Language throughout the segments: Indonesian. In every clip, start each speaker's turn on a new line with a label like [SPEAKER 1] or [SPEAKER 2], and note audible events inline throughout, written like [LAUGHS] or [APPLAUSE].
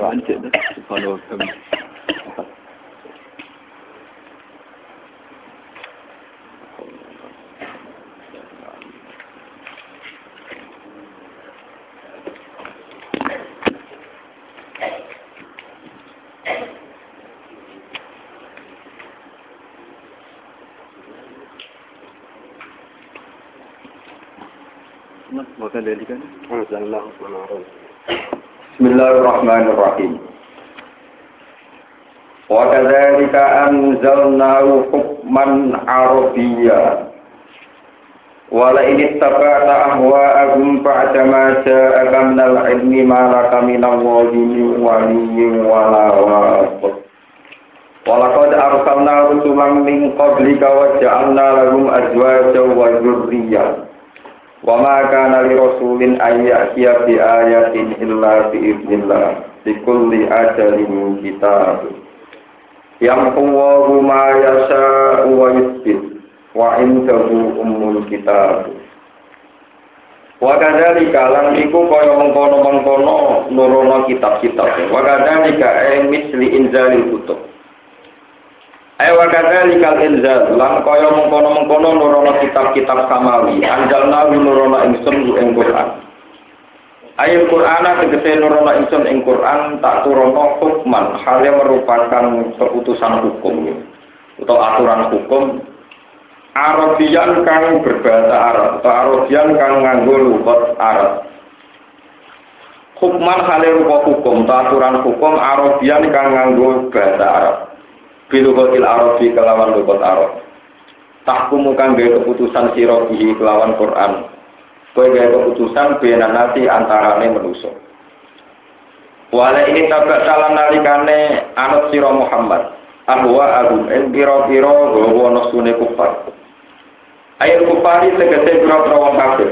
[SPEAKER 1] Apaan sih? Kalau Maka dari kan?
[SPEAKER 2] Alhamdulillah, Bismillahirrahmanirrahim. Wa kadzalika anzalnahu hukman arabiyya. Wa la in ittaba'ta ahwa'ahum ba'da ma ja'aka minal ilmi ma laka minallahi min waliyyin wa la wasith. Wa laqad arsalna rusulan min qablika wa ja'alna lahum azwajan wa dhurriyyah. Wa ma kana li rasulin ay ya'tiya bi ayatin illa bi idznillah li kulli ajalin kitab. Yamhu Allahu ma yasha'u wa yuthbit wa indahu ummul kitab. Wa kadzalika iku kaya mengkono-mengkono nurono kitab-kitab. Wa kadzalika ay misli inzalil kutub. Ayo wakadali kal inzal. Lan kaya mengkono-mengkono nurono kitab-kitab samawi. Anjalna nurono ingsun ku ing Quran. Ayo Quran tegese nurono ingsun ing Quran tak turono hukman. Hal yang merupakan keputusan hukum. Atau aturan hukum. Arabian kang berbahasa Arab. Atau Arabian kang nganggo lugat Arab. Hukman hal rupa hukum. Atau aturan hukum Arabian kang nganggo bahasa Arab bilugotil arabi kelawan lugot arab. Tahkumu kang gaya keputusan siro bihi kelawan Quran. Kowe gaya keputusan bena nasi antarane menuso wala ini tabak salam nalikane anut siro Muhammad. Ahwa agum en piro gowo nosune kufar. Ayat kufari tegese piro piro wong kafir.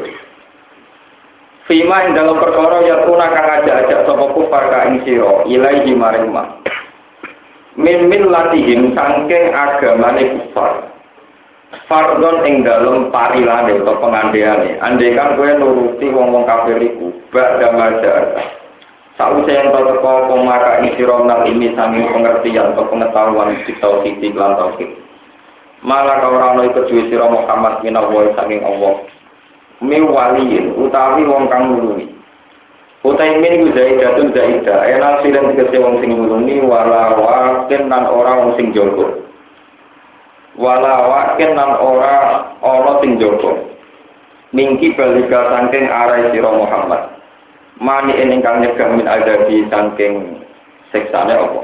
[SPEAKER 2] Fima ing dalam perkara yatuna kang ajak-ajak sapa kufar ka ing sira min min latihim sangking agamane kufar fardon ing dalem parilane atau pengandeane. Andekan kowe nuruti wong-wong kafir iku ba'da majar Sausé yang tau teko ing sira ini sanging pengertian atau pengetahuan di tauhid lan tauhid. Malah kau ora ono iku sira Muhammad minawa sanging Allah. Mi utawi wong kang nulungi Utai min iku zaidatun zaida, enal silen tegese wong sing ngulungi wala wakin nan ora wong sing jogo. Wala wakin nan ora ana sing jogo. Mingki balika saking arai sira Muhammad. Mani ingkang nyegah min adabi saking siksane apa.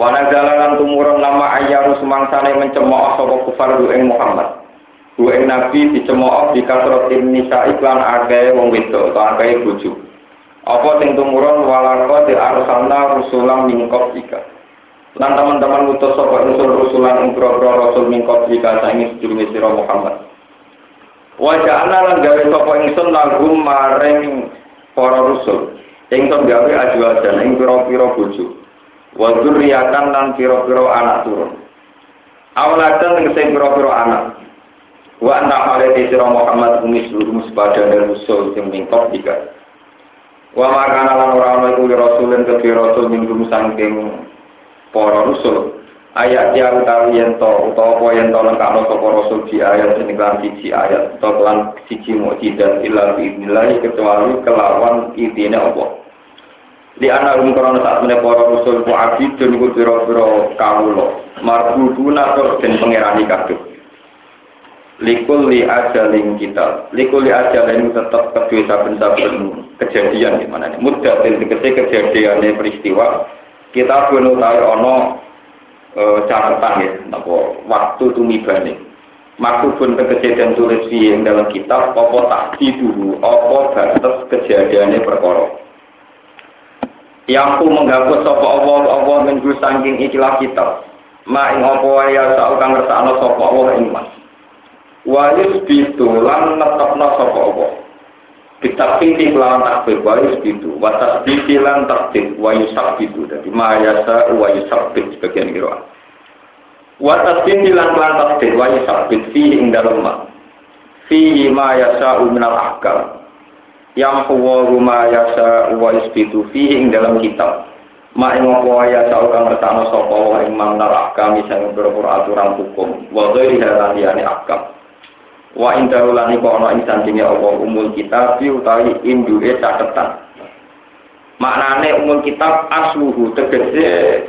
[SPEAKER 2] Wana jalanan tumurun nama ayyaru semangsane mencemooh sapa kufar ing Muhammad. Bu ing nabi dicemooh di kasrotin nisa iklan akeh wong wedok atau akeh bojo. Apa sing tumurun di arsalna rusulam mingkop jika. Lan teman-teman ngutus sapa usul rusulan ing rasul mingkop jika saingi sedurunge sira Muhammad. Wa ja'alna lan gawe sapa ingsun lagum maring para rusul. Ingsun gawe ajwajan ing pira-pira bojo. Wa dzurriyatan lan pira-pira anak turun. Awladan ing sing pira-pira anak. Wa anta hale sira Muhammad umis lurus pada dan usul sing mingkop tiga. Wa makana lan ora ana iku rasulun ke rasul minggum saking para rusul. Ayat ya utawi yen to utawa apa yen to lengkapno sapa rasul di ayat sing kan siji ayat to lan siji mukjizat illa biidznillah kecuali kelawan idine apa. Di anak rum korona saat menepa para rasul ku abdi dan ku pira-pira kawula marbuduna tur den pangerani kabeh likul li ajalin kita. Likul li ajalin tetap kedua saben-saben kejadian di mana mudah dan kejadian peristiwa. Kita perlu tahu ono e, catatan ya nopo waktu tumibane. Maku pun kejadian tulis yang dalam kitab apa tak dulu apa batas kejadiannya perkara. Yang ku menghapus apa Allah Allah minggu sangking ikilah kitab. Ma ing apa ya sak kang ngersakno sapa Allah ing mas Wayus bitu lan netepno sapa apa. Kitab ini kelawan takbir wayus bitu, watas bitu lan takbir wayus bitu. Jadi mayasa wayus sabit sebagian kira. Watas bitu lan takbir wayus sabit fi ing dalem. Fi ma yasa minal ahkam. yang huwa ruma yasa wa isbitu fihi ing dalam kitab ma ing apa ya tau kang ketano sapa wa ing manal kami berpura aturan hukum wa ghairi halani akam wa in daulani ko ana ing sandinge apa umul kitab utawi induke catetan maknane umul kitab asluhu tegese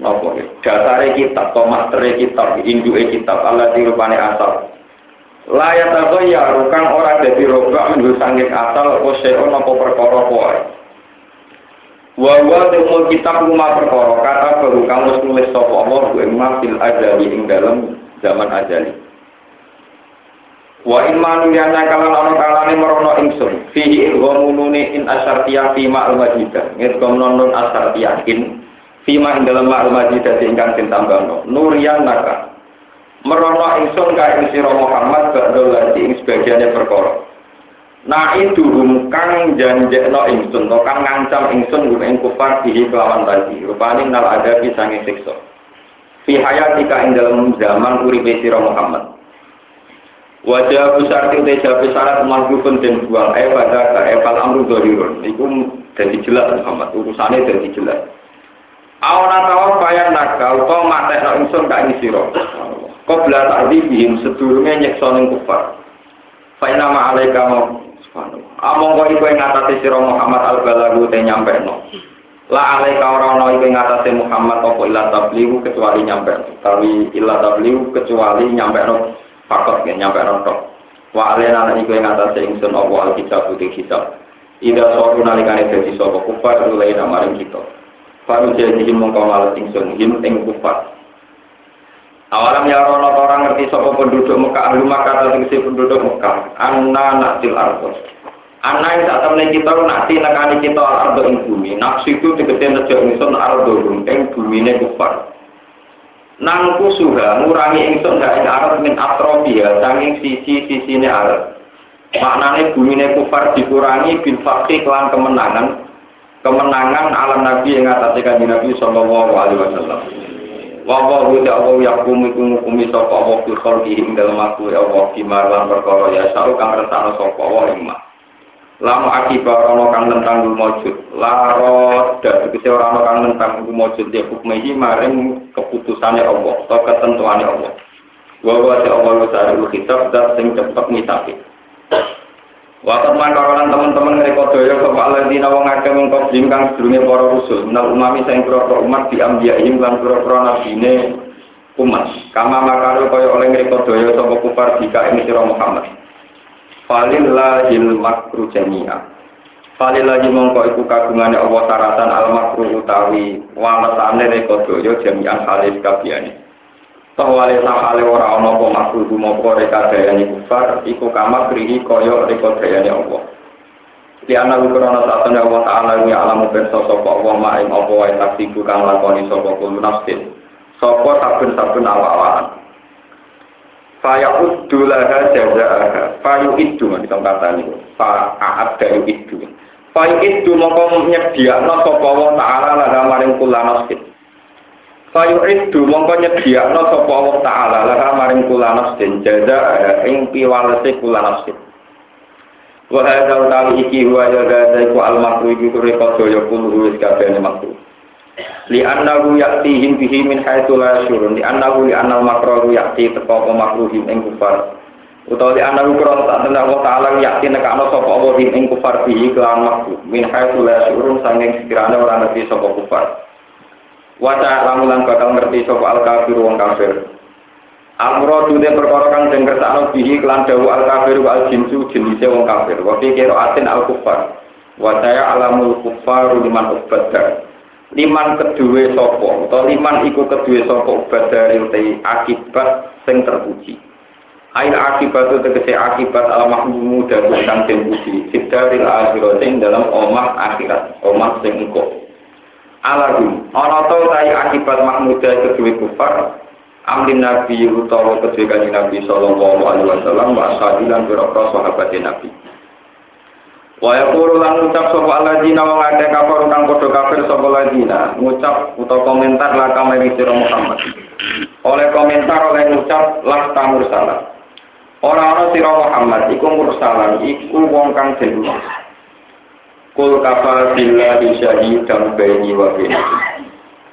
[SPEAKER 2] napa dasare kitab to mastere kitab induke kitab Allah dirupane asal Layat atau ya rukang ora dadi robak minggu sangking asal oseo nopo perkara kuai. Wawa temul kitab rumah perkara kata baru kamu tulis sopo Allah gue mafil ajali ing dalam zaman ajali. Wa in manu yana kalan ana kalane merono ingsun. Fihi ghamununi in asartiya fi ma'al majidah ngit gomnon asartiya in fi ma ing dalam ma'al majidah ingkang ditambahno nuriyan naka merono ingsun ka ing sira Muhammad badhe lati ing sebagiane perkara. Nah itu kang janjekno ingsun to kang ngancam ingsun gum ing kufar dihi kelawan tadi. Rupane nal ada pisange siksa. Fi hayatika ing dalam zaman uripe sira Muhammad Wajah besar kita jawab syarat mahbubun dan buang eh pada ka eval amru dohirun iku jadi jelas Muhammad urusannya jadi jelas Awana tawa bayan naga utawa matekno ingsun ka ing sira Qabla ta'dzibihim sedurunge nyeksa ning kufar. Fa inna ma alaika. Among kok iku ing atase sira Muhammad al-balagu te nyampeno. La alaika ora ana iku ing atase Muhammad apa illa tablighu kecuali nyampe. Tapi illa tablighu kecuali nyampeno fakot ya nyampeno tok. Wa alena lan iku ing atase ingsun apa alkitab putih kitab. Ida soru nalikane dadi sapa kufar kita. Faru jadi mongko malah ingsun him ing kufar. Awalam ya rono orang ngerti sopo penduduk Mekah ahli Makkah atau penduduk Mekah anna naktil ardo anna yang saat temen kita nakti nekani kita ardo ing bumi nafsu itu tegese nejo ingsun ardo ing bumi ne kufar nangku suha ngurangi ingsun gak ing min atrofia sanging sisi sisi ne arab maknane bumi ne kufar dikurangi bin fakih kelan kemenangan. Kemenangan alam nabi yang atas kanjeng nabi sallallahu alaihi wasallam. Wuti Allah Allah ing dalem aku ya Allah ya kang resana Allah ing Lamu akibat ana kang nentang mujud. Laro dak tegese ana kang nentang mujud ya hukmehi maring keputusane Allah atau ketentuane Allah. Wawa te Allah ta'ala kitab dat sing cepet ngitapi. Wakat mangkaronan teman-teman mereka daya sapa alladzina wong akeh mengkop kang sedurunge para rusul menal umami sing pira umat di ambiyahim lan pira-pira nabine umat. Kama makaru kaya oleh mereka daya sapa kufar jika ini sira Muhammad. Falillahil makru jami'a. Falillahi mongko iku kagungane Allah taratan al makru utawi walesane mereka daya jami'an halis kabiyane. Tawale sakale ora ana apa makruh moko reka dayane kufar iku kama krihi kaya reka dayane Allah. Di ana ukurana satene Allah taala ya alamu perso sapa Allah ma ing apa wae taksiku kang lakoni sapa kulo nafsin. Sapa saben-saben awak-awakan. Faya uddu laha jazaaha. Fayu iddu kita kata niku. Fa aat dayu iddu. Fayu iddu mongko nyediakno sapa Allah taala laha maring kula nafsin. Fayu itu mongko nyediakno sapa Allah taala laha maring kula nafsin jaza ing piwalese kula nafsin. Wa hadza utawi iki wa jaza iku al makru iku rekod ya kullu wis kabehane makru. Li annahu ya'tihim bihi min haitsu la yashurun li annahu li annal makru ya'ti teko apa makruhim ing kufar. Utawa li annahu kron tak Allah taala ya'ti nekakno sapa Allah ing kufar bihi kelawan makru min haitsu la yashurun sanging sekiranya ora ngerti sapa kufar. Waca lamulan bakal ngerti sapa al kafir wong kafir. Amro dude perkara kang den kersakno bihi kelan dawu al kafir wal jinsu jenise wong kafir. Wa fi atin al kufar. Wa alamul kufar liman ubadar. Liman kedue sapa? Utawa liman iku kedue sapa? Ubadar te akibat sing terpuji. Ail akibat itu tegese akibat al mahmumu dan kang den puji. Sidaril akhirat dalam omah akhirat, omah sing engko alahum ana ta tai akibat mahmudah kedua kufar? Amrin nabi utawa kedua kanjeng nabi sallallahu alaihi wasallam wa ashabi lan pira sahabat nabi Wa yaqulu lan ngucap sapa alladzina wong akeh kafir kang padha kafir sapa alladzina ngucap utawa komentar la kame sira Muhammad oleh komentar oleh ngucap lah tamur salah Orang-orang sira Muhammad iku mursalan iku wong kang den Kul kafa billahi syahidan baini wa bainakum.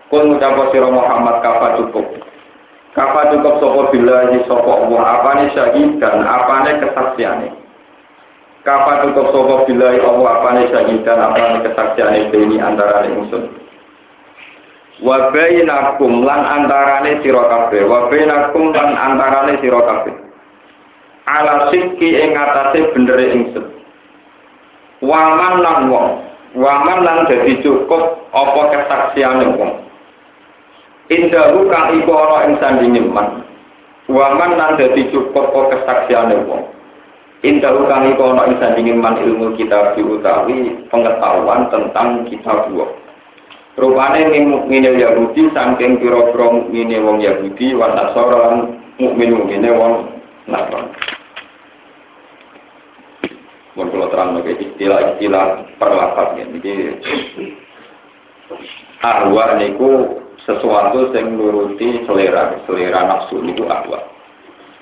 [SPEAKER 2] Kul ngucap sira Muhammad kafa cukup. Kafa cukup sapa billahi sapa Allah apane syahidan apane kesaksiane. Kafa cukup sapa billahi Allah apane syahidan apane kesaksiane baini antara ingsun. Wa bainakum lan antarane sira kabeh, wa bainakum lan antarane sira kabeh. Ala sikki ing atase bendere ingsun. waman lan wong waman lan dadi cukup apa kesaksiane wong indahu kang iku ana ing sandinge man waman lan dadi cukup apa kesaksiane wong indahu kang iku ana ing sandinge man ilmu kita diutawi pengetahuan tentang kitab dua rupane mukmine Yahudi saking pira-pira mukmine wong Yahudi wa Nasara lan mukmin mukmine wong Nasrani Mun kula terang lagi istilah-istilah perlapat. Jadi arwah niku sesuatu yang nuruti selera, selera nafsu niku arwah.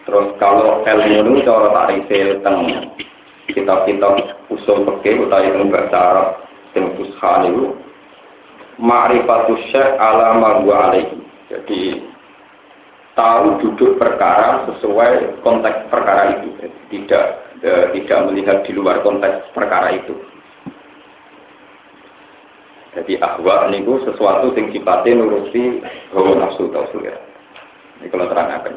[SPEAKER 2] Terus kalau ilmu itu cara tarife teng kitab-kitab usul fikih utawi teng bahasa Arab teng fusha niku ma'rifatus syekh ala ma. Jadi tahu duduk perkara sesuai konteks perkara itu. Tidak e, tidak melihat di luar konteks perkara itu. Jadi ahwa niku sesuatu yang sifatnya nuruti hawa nafsu ya. Ini kalau terangkan.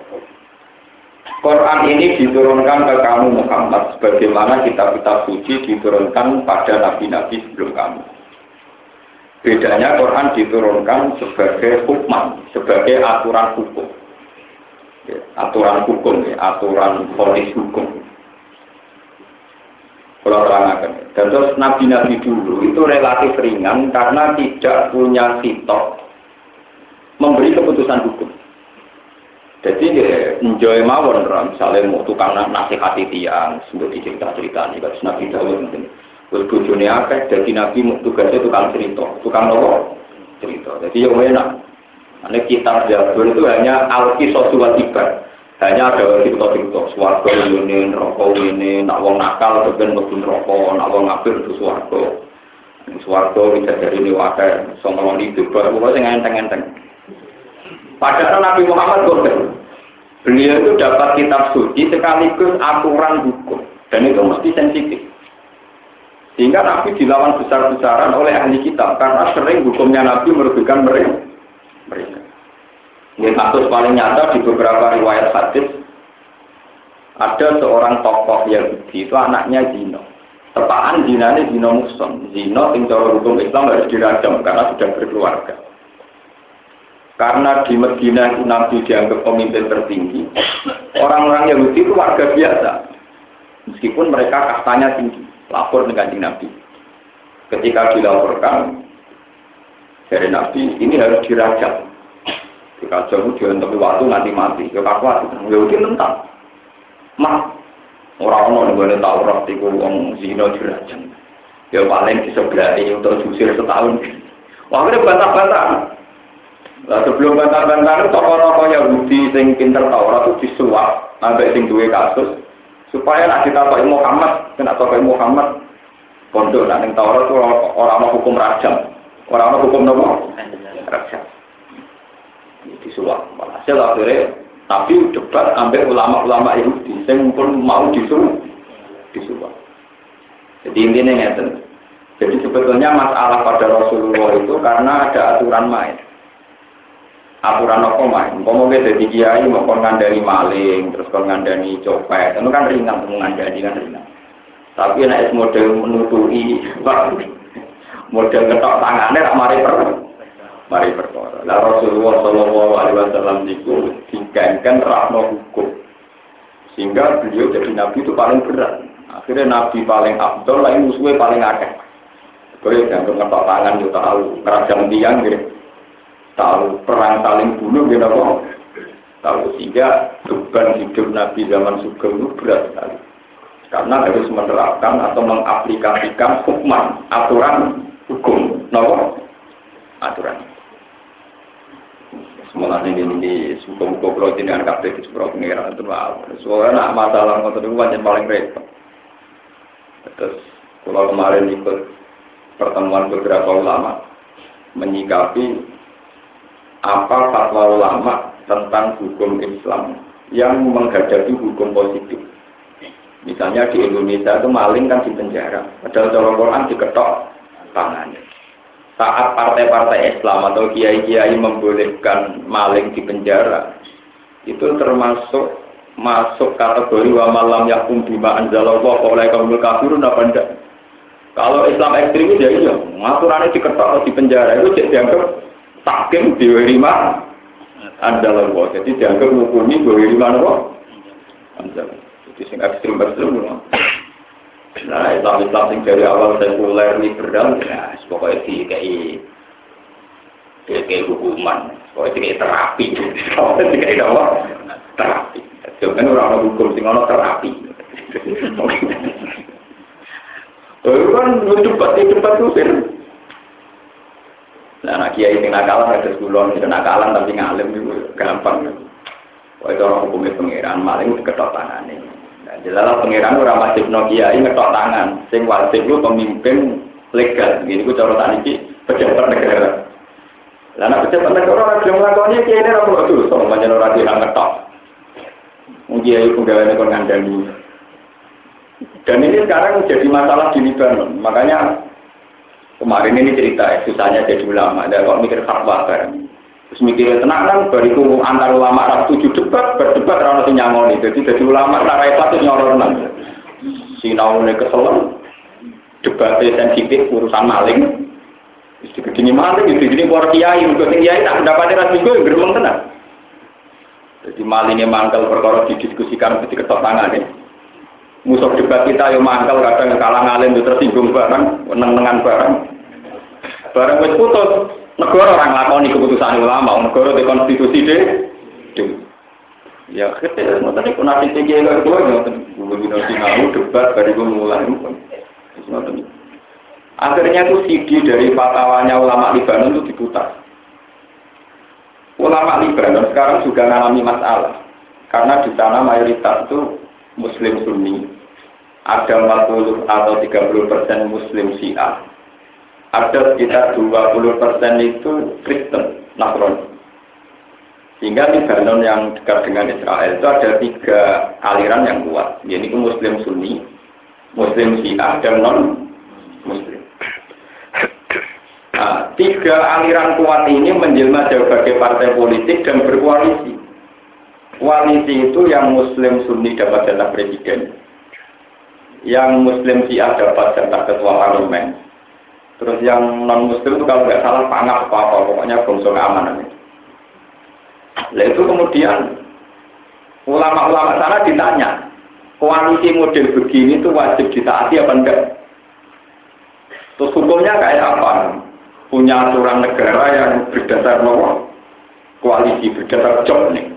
[SPEAKER 2] Quran ini diturunkan ke kamu Muhammad sebagaimana kitab-kitab suci diturunkan pada nabi-nabi sebelum kamu. Bedanya Quran diturunkan sebagai hukum, sebagai aturan hukum. Ya, aturan hukum, ya, aturan polis hukum. Kalau terangkan. Dan terus nabi-nabi dulu itu relatif ringan karena tidak punya sitok memberi keputusan hukum. Jadi ya, enjoy mawon, misalnya mau tukang nasihati tiang, sebut cerita cerita nih, kalau nabi Dawud mungkin. Berbujuni apa? Jadi nabi tugasnya tukang cerita, tukang nopo cerita. Jadi yang enak. Karena kitab Jabur itu hanya alkisos tiba hanya ada cerita-cerita suarga ini, rokok ini, nak wong nakal kemudian mlebu rokok, nak wong ngapir itu suarga. Suarga bisa dari ini wakai, sama wong itu, pokoknya yang enteng-enteng. Padahal Nabi Muhammad bodoh. Beliau itu dapat kitab suci sekaligus aturan hukum. Dan itu mesti sensitif. Sehingga Nabi dilawan besar-besaran oleh ahli kitab. Karena sering hukumnya Nabi merugikan mereka. mereka. Ini kasus paling nyata di beberapa riwayat hadis ada seorang tokoh Yahudi itu anaknya Zino. Tepaan Zina ini Zino Muson. Zino yang hukum Islam harus dirajam karena sudah berkeluarga. Karena di Medina itu Nabi dianggap pemimpin tertinggi. Orang-orang Yahudi itu warga biasa. Meskipun mereka kastanya tinggi. Lapor dengan Nabi. Ketika dilaporkan dari Nabi, ini harus dirajam jika jauh dia untuk waktu nanti mati. Ya kakuat. Ya udah mentang. Mah. Orang-orang yang boleh tahu roh itu orang zino dirajam. Ya paling di sebelah ini untuk jusir setahun. Wah, ini bantah-bantah. Sebelum bantah-bantah tokoh-tokoh Yahudi sing pinter Taurat itu disuap sampai sing duwe kasus supaya nak kita pakai Muhammad, kena pakai Muhammad pondok nak ning Taurat itu orang mau hukum rajam. Orang mau hukum nopo? Rajam disuap. Hasil akhirnya tapi debat ambil ulama-ulama Yahudi yang pun mau disuruh disuap. Jadi intinya ngeten. Jadi sebetulnya masalah pada Rasulullah itu karena ada aturan main. Aturan apa main? Mau jadi kiai mau ngandani maling, terus kon ngandani copet, itu kan ringan, mau ngandani kan ringan. Tapi nek model menutupi, model ketok tangannya tak mari per mari perkara. Lah Rasulullah Shallallahu Alaihi Wasallam itu digankan rahmat hukum, sehingga beliau jadi nabi itu paling berat. Akhirnya nabi paling abdul, lain musuhnya paling akeh. Kau yang ngetok tangan juga tahu, kerajaan tiang gitu, tahu perang saling bunuh gitu kok. Tahu sehingga beban hidup nabi zaman sugeng itu berat sekali. Karena harus menerapkan atau mengaplikasikan hukuman, aturan hukum, no? aturan. malah ini ini suka-suka pulau dengan kafe di pulau pengiran itu wow. Soalnya nak masalah ngotot itu wajan paling repot. Terus kalau kemarin ikut pertemuan beberapa ulama menyikapi apa fatwa ulama tentang hukum Islam yang menghadapi hukum positif. Misalnya di Indonesia itu maling kan di penjara, padahal cara Quran diketok tangannya saat partai-partai Islam atau kiai-kiai membolehkan maling di penjara itu termasuk masuk kategori wa malam yakum bima anzalallah oleh kaum kafirun apa enggak kalau Islam ekstremis ya iya ngaturannya diketok di penjara itu dianggap takim di lima anzalallah jadi dianggap hukumi di lima apa anzalallah jadi sing ekstrim ekstrim Nah, Islam Islam sing dari awal sekuler liberal, ya, pokoknya di kayak kayak hukuman, pokoknya kayak terapi, pokoknya kayak apa? Terapi. Jangan orang hukum sing ono terapi. Oh, kan cepat cepat usir. Nah, anak kiai sing nakalan ada sekulon, itu nakalan tapi ngalim itu gampang. Wah itu orang hukumnya pengiran maling ketok tangan ini. Jelas pengiran ora wajib no kiai ngetok tangan. Sing wajib lu pemimpin legal. Gini ku cara tadi ki pejabat negara. Lah nek pejabat negara ora gelem nglakoni kiai ora perlu dosa, pancen ora dirang ngetok. Mung kiai penggaweane kon ngandani. Dan ini sekarang jadi masalah di Libanon. Makanya kemarin ini cerita ya, susahnya jadi ulama. Ada kok mikir fatwa bareng. Terus mikirnya tenang kan, bariku antar ulama ras tujuh debat, berdebat rana si nyangoni. Jadi jadi ulama repot itu nyoronan. Sinaunya keselan, debatnya sensitif, urusan maling. Jadi begini maling, jadi begini keluar kiai, untuk kiai tak mendapatkan ras juga, geremeng tenang. Jadi malingnya mangkal perkara didiskusikan ketika ketok tangan ya. Musuh debat kita yang mangkal kadang kalah ngalim itu tersinggung barang, meneng-nengan barang. Barang wis putus, negara orang lakoni keputusan ulama, negara di konstitusi deh. Ya, kita tadi pun nanti tinggi gue nggak gue bina sinau debat dari gue mulai Akhirnya tuh CD dari fatwanya ulama Libanon itu diputar. Ulama Libanon sekarang juga mengalami masalah karena di sana mayoritas itu Muslim Sunni, ada 40 atau 30 persen Muslim Syiah, ada sekitar 20 persen itu Kristen, Nasrani. Sehingga Lebanon yang dekat dengan Israel itu ada tiga aliran yang kuat, yaitu Muslim Sunni, Muslim Syiah, dan non-Muslim. Nah, tiga aliran kuat ini menjelma sebagai partai politik dan berkoalisi. Koalisi itu yang Muslim Sunni dapat jatah presiden, yang Muslim Syiah dapat jatah ketua parlemen, terus yang non Muslim itu kalau nggak salah panah apa apa, pokoknya bangsa keamanan. Nah itu kemudian ulama-ulama sana ditanya, koalisi model begini itu wajib ditaati apa enggak? Terus hukumnya kayak apa? punya aturan negara yang berdasar nomor koalisi berdasar job nih.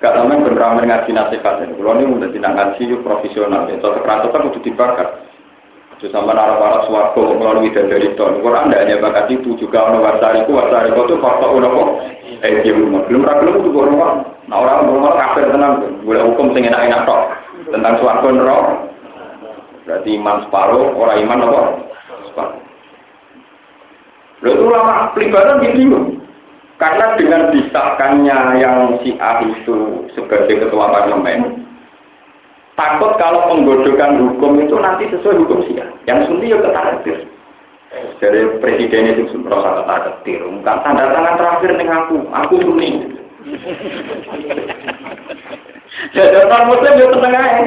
[SPEAKER 2] Gak temen beneran ngaji nasihat ini. Kalau ini udah tidak ngaji profesional, itu cocok kan udah dibakar. Itu sama suwargo melalui dari tahun. Quran tidak hanya bakat itu juga ono wasariku wasariku itu fakta udah kok. Eh dia belum belum belum itu orang Nah orang belum kafir tenang. Boleh hukum sing enak-enak tok tentang suwargo nerok. Berarti iman separuh, orang iman apa? Separuh. Lalu ulama pelibatan gitu karena dengan disahkannya yang si A itu sebagai ketua parlemen, takut kalau penggodokan hukum itu nanti sesuai hukum si A. Yang sunni ya ketar Dari presiden itu merasa ketar ketir. Bukan tanda tangan terakhir dengan aku, aku sunni. Jadi orang muslim ya tenang aja.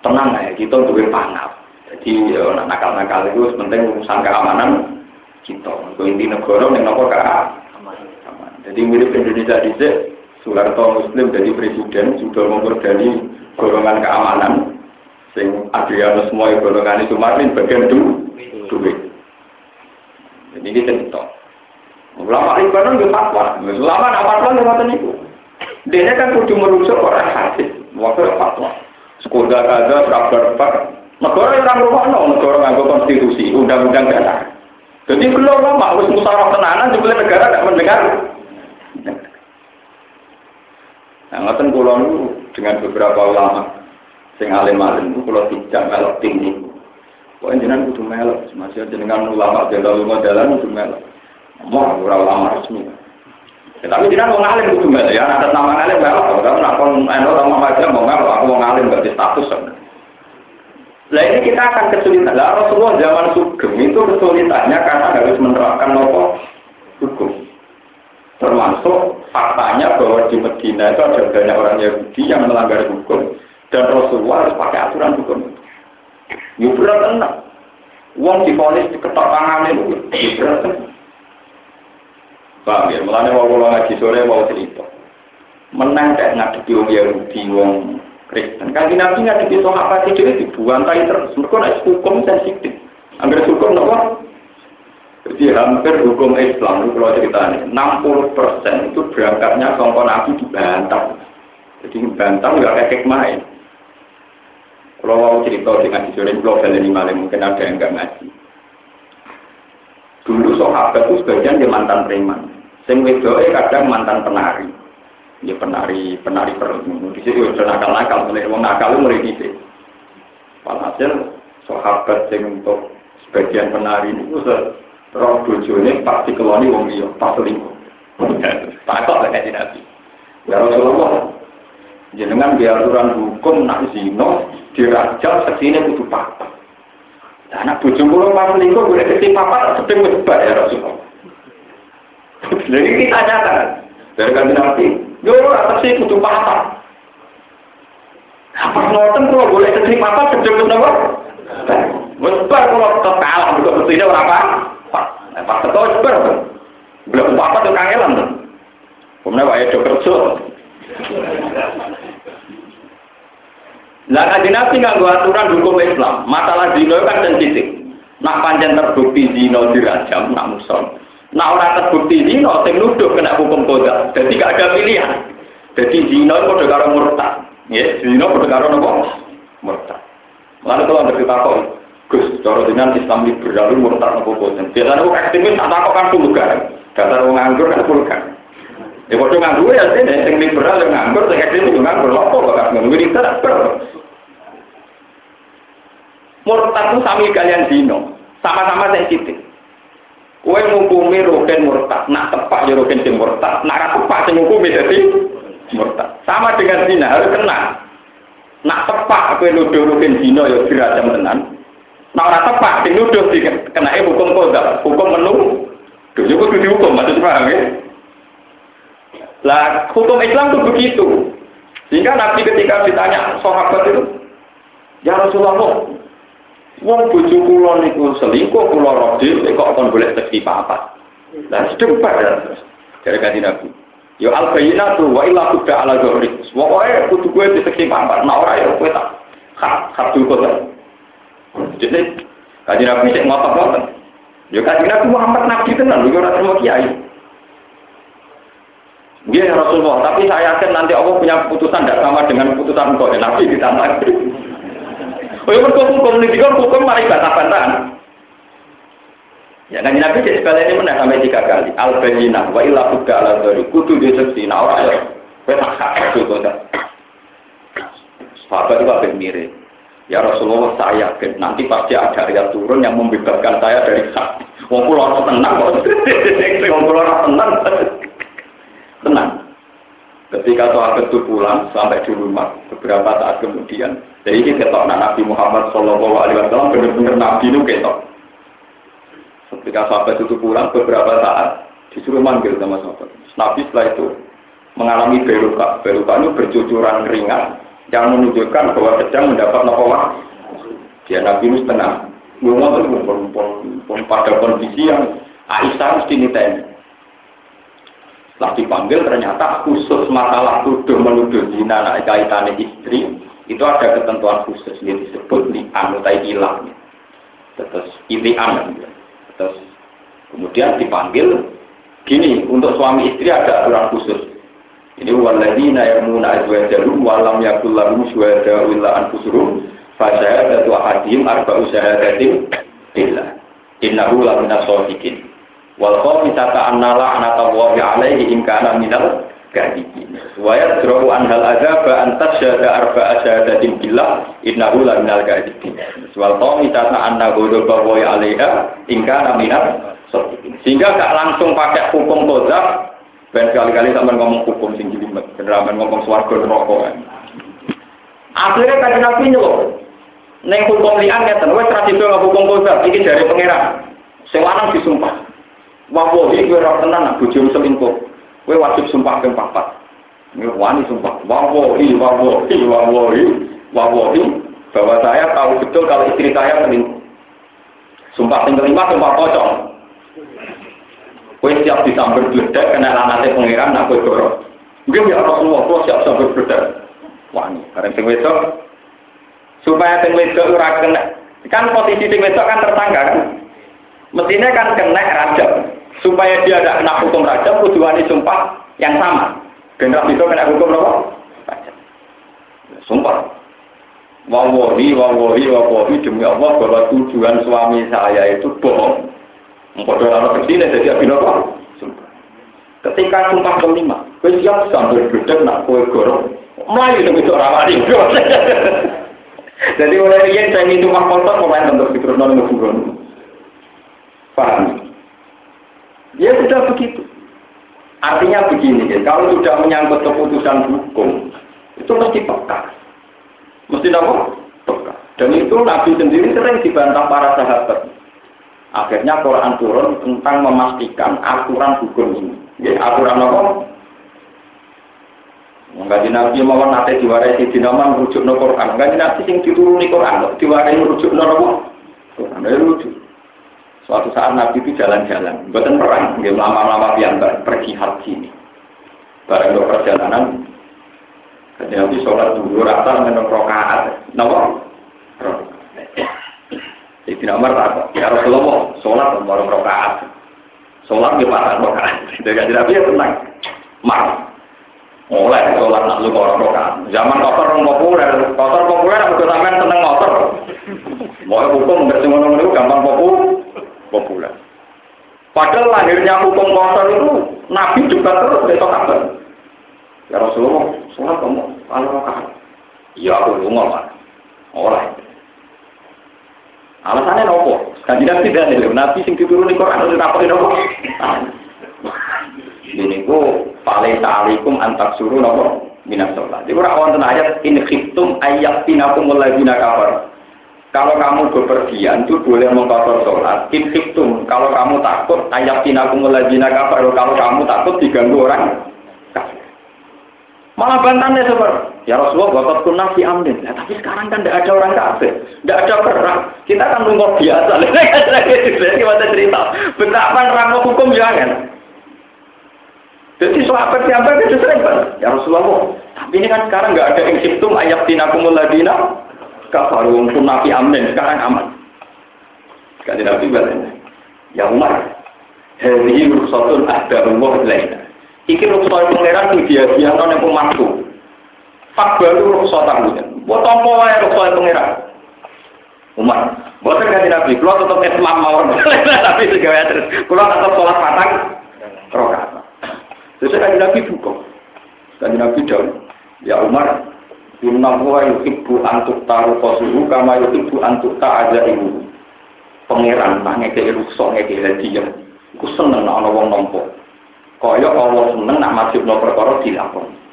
[SPEAKER 2] Tenang aja, kita untuk pangap. Jadi ya, nakal-nakal itu penting urusan keamanan kita. Untuk inti negara yang nopo Jadi mirip Indonesia di Soeharto Muslim jadi presiden sudah memperdani golongan keamanan. Sing Adrianus semua golongan itu Martin bagian du, duit. Jadi ini cerita. Ulama Libanon itu fatwa. Ulama nak fatwa itu ngoten niku. Dia kan kudu merusak orang hadis. Waktu fatwa. Sekolah kaza, kabar pak. Negara yang rumah no, negara nganggo konstitusi, undang-undang dasar. Jadi belum lama, harus musyawarah tenanan, juga negara tidak mendengar. Nah, ngoten kula niku dengan beberapa ulama sing alim-alim niku kula tidak melok tinggi. Kok jenengan kudu melok, masih jenengan ulama jenderal ulama dalan kudu melok. Mau ora ulama resmi. Ya, tapi jenengan wong alim kudu melok ya, ada nama alim melok, tapi nak kon eno sama aja mau melok aku wong alim berarti status. Lah ini kita akan kesulitan. Lah Rasulullah zaman sugeng itu kesulitannya karena harus menerapkan nopo hukum. Termasuk faktanya bahwa di Medina itu ada banyak orang Yahudi yang melanggar hukum dan Rasulullah harus pakai aturan hukum. Ya berat tenang. Uang diponis diketok tangan itu, berat tenang. Paham ya? Mulanya mau kalau ngaji sore mau cerita. Menang kayak ngadepi wong Yahudi, wong Kristen. Kan Nabi ngadepi sahabat itu dibuang tai terus. Mereka hukum sensitif. Angger hukum nopo? Jadi hampir hukum Islam itu kalau ceritanya 60 persen itu berangkatnya kongkon Nabi dibantah. Jadi bantah nggak kayak main. Kalau mau cerita dengan sore kalau kalian malam mungkin ada yang nggak ngaji. Dulu sahabat itu sebagian dia mantan preman. Sing wedoe kadang mantan penari. Ya penari penari perlu. Di situ udah nakal nakal, mulai wong nakal mulai di Walhasil sahabat yang untuk sebagian penari itu roh bojone pasti keloni wong liya pas selingkuh. Takok lek kanjeng Nabi. Ya Rasulullah, jenengan di aturan hukum nak zina dirajal seksine kudu papat. Nah, anak bojo kula pas selingkuh boleh kecil papat sedeng wis ya Rasulullah. Jadi kita nyatakan dari kanjeng Nabi, yo atas sih kudu papat. Apa ngoten kula boleh kecil papat sedeng wis napa? Wis bar kula tetep kalah kok mestine ora apa. Nah, pas teko bar. Belum apa tuh kangelan. Kemudian wae do kerja. Lah kanjeng Nabi nganggo aturan hukum Islam. Masalah zina kan sensitif. Nak panjang terbukti zina dirajam, nak muson. Nak ora terbukti zina, sing nuduh kena hukum kota. Jadi gak ada pilihan. Jadi zina itu padha karo murtad. Ya, zina padha karo napa? Murtad. Lalu kalau ada kita Gus, cara dengan Islam liberal murtad nopo boten. Biasanya aku ekstremis tak kok kan vulgar. Dasar wong nganggur kan vulgar. Ya padha nganggur ya sini, sing liberal yang nganggur, sing ekstremis yang nganggur. Lopo bakal nganggur itu Murtad itu sami kalian zino, sama-sama sensitif. Kue ngukumi rogen murtad, nak tepak ya rogen sing murtad, nak tepak sing ngukumi jadi murtad. Sama dengan zina harus kena. Nak tepak kue nuduh rogen zino ya dirajam tenan. Nak ora tepak sing nuduh dikenai hukum kodam, hukum menu. Duh, juga kudu dihukum, maksud paham ya? Lah, hukum Islam itu begitu. Sehingga Nabi ketika ditanya sahabat itu, Ya Rasulullah, Wong bojo kula niku selingkuh kula rodil kok kon boleh seksi papat. Lah sedebat ya. Dari kanjeng Nabi. Yo al bayyinatu wa illa kuda ala zuhri. Pokoke kudu kowe diseksi papat, nek ora ya kowe tak hak hak dulu. Jadi kanjeng Nabi sik ngotot-ngotot. Yo kanjeng Nabi Muhammad nabi tenan lho ora terima kiai. Dia ya Rasulullah, tapi saya yakin nanti Allah punya keputusan tidak sama dengan keputusan engkau. Nabi ditambah. [LAUGHS] Oh, ya hukum komunitas hukum mari bantah-bantahan. Ya kan Nabi cek sekali ini mana sampai tiga kali. Al bayina wa illa buka ala dari kudu di seksi orang ya. Itu. Sahabat itu apa mirip. Ya Rasulullah saya yakin nanti pasti ada ayat turun yang membebaskan saya dari hak. Wong kula tenang kok. [LAUGHS] Wong kula tenang. Tenang. Ketika sahabat itu pulang sampai di rumah beberapa saat kemudian, jadi ini ketok nah, Nabi Muhammad Shallallahu Alaihi Wasallam benar-benar Nabi itu ketok. Ketika sahabat itu pulang beberapa saat disuruh manggil sama sahabat. Nabi setelah itu mengalami beluka. Beluka itu bercucuran ringan yang menunjukkan bahwa sedang mendapat nafkah. Dia Nabi itu tenang. Ngomong itu pada kondisi yang Aisyah mesti niteni. Setelah dipanggil ternyata khusus masalah tuduh menuduh zina anak kaitannya istri itu ada ketentuan khusus yang disebut di anutai ilang. Terus ilian. Terus kemudian dipanggil gini untuk suami istri ada aturan khusus. Ini waladina yarmuna azwajarum walam yakul lahum syuhada illa anfusurum fa syahadatu ahadihim arba'u syahadatin billah. Innahu la minas shadiqin. Wal khamisata anna la'nata Allahi alaihi in kana minal kadibin. Wa yadra'u an hal adzaba an tasyhada arba'a syahadatin billah innahu la minal kadibin. Wal qawmi tata anna ghadaba wa 'alaiha in kana minal shadiqin. Sehingga gak langsung pakai hukum qadzaf ben kali-kali sampean ngomong hukum sing jelimet, beneran ngomong swarga neraka. Akhirnya kajian Nabi nyelok. Neng hukum lian ngeten, wes tradisional hukum qadzaf iki dari pangeran. Sing lanang disumpah. Wallahi kowe ora tenan nak bojomu selingkuh. Kowe wajib sumpah ping. Ini wani sumpah. Wallahi, wallahi, wallahi, wallahi bahwa saya tahu betul kalau istri saya selingkuh. Sumpah yang kelima, sumpah pocong. Kowe siap disambar bledek kena lanate pangeran nak kowe dorong. Mungkin ya Rasulullah kowe siap sambar bledek. Wani, karena sing wedok supaya sing wedok ora kena kan posisi sing wedok kan tertangga kan. Mestinya kan kena rajab. Supaya dia tidak kena hukum rajab, tujuannya sumpah yang sama. Generasi itu kena hukum apa? Rajab. Sumpah. Wawahi, wawahi, wawahi, demi Allah bahwa tujuan suami saya itu bohong. Mengkodoh anak kecil jadi apa? Sumpah. Ketika sumpah kelima, gue siap sambil gedek nak kue gorong. Melayu demi itu rawani. Jadi mulai ini saya minum mah kotor, pemain bentuk fitur non ngeburon. Paham? Ya sudah begitu. Artinya begini, ya, kalau sudah menyangkut keputusan hukum, itu mesti peka. Mesti apa? Peka. Dan itu Nabi sendiri sering dibantah para sahabat. Akhirnya Quran turun tentang memastikan aturan hukum ini. Ya, aturan apa? Enggak Nabi mau nate diwarai di dinama merujuk no Quran. Enggak Nabi sing dituruni Quran, diwarai merujuk no apa? Quran. Ya rujuk. Suatu saat Nabi itu jalan-jalan, bukan perang, dia lama-lama piantar pergi haji ini. Barang perjalanan, ketika Nabi sholat dulu rata menurut rokaat, nama? Jadi nomor tak, ya Rasulullah, sholat menurut rokaat, sholat di pasar rokaat. Jadi Nabi ya tenang, marah. Mulai sholat nak orang rokaat. Zaman kotor orang populer, kotor populer, aku sampean seneng kotor. Mau hukum nggak semua itu gampang populer populer. Padahal lahirnya hukum kotor itu Nabi juga terus besok kabar. Ya Rasulullah, sholat kamu kalau rokaat. Iya aku lu ngomong. Orang. Alasannya nopo. Kaji nabi tidak nih. Nabi sing diturun di Quran itu apa nopo? Ini ku paling ta'alikum antak suruh nopo minat sholat. Jadi orang wonten ayat in khiftum ayat tinakum muladzina kafar. Kalau kamu bepergian itu boleh mengkotor sholat. In. Kalau kamu takut ayat tinakum muladzina kafar. Kalau kamu takut diganggu orang. Malah bantannya seperti, ya Rasulullah bapak kunah si amin. Nah, tapi sekarang kan tidak ada orang kafir, tidak ada perang. Kita kan nunggu biasa. [LAUGHS] Gimana cerita? Betapa nerangno hukum jangan. Jadi sahabat siapa itu sering kan? Ya Rasulullah. Tapi ini kan sekarang nggak ada yang simptom ayat tinakumul ladina kafaru pun nabi amin sekarang aman. Sekali nabi balenya. Ya Umar, hari ini ruksatun ada Allah lainnya. Iki ruksat pangeran [LAUGHS] sing dia dia non yang pemaksu. Fak baru ruksat aku. Buat apa wae ruksat pangeran? Umar, buatan ganti nabi, kalau tetap Islam mawon, tapi segala terus, kalau tetap sholat patang, rokaat. Terus ganti nabi buka, ganti nabi daun, ya Umar, Inna huwa yuhibbu antuk taru kosuhu kama yuhibbu antuk ta'aja ibu. Pangeran, nah ngeke ruksat, ngeke hadiah. Aku seneng nak wong nompo. Kaya Allah seneng nak majibno perkara dilakoni.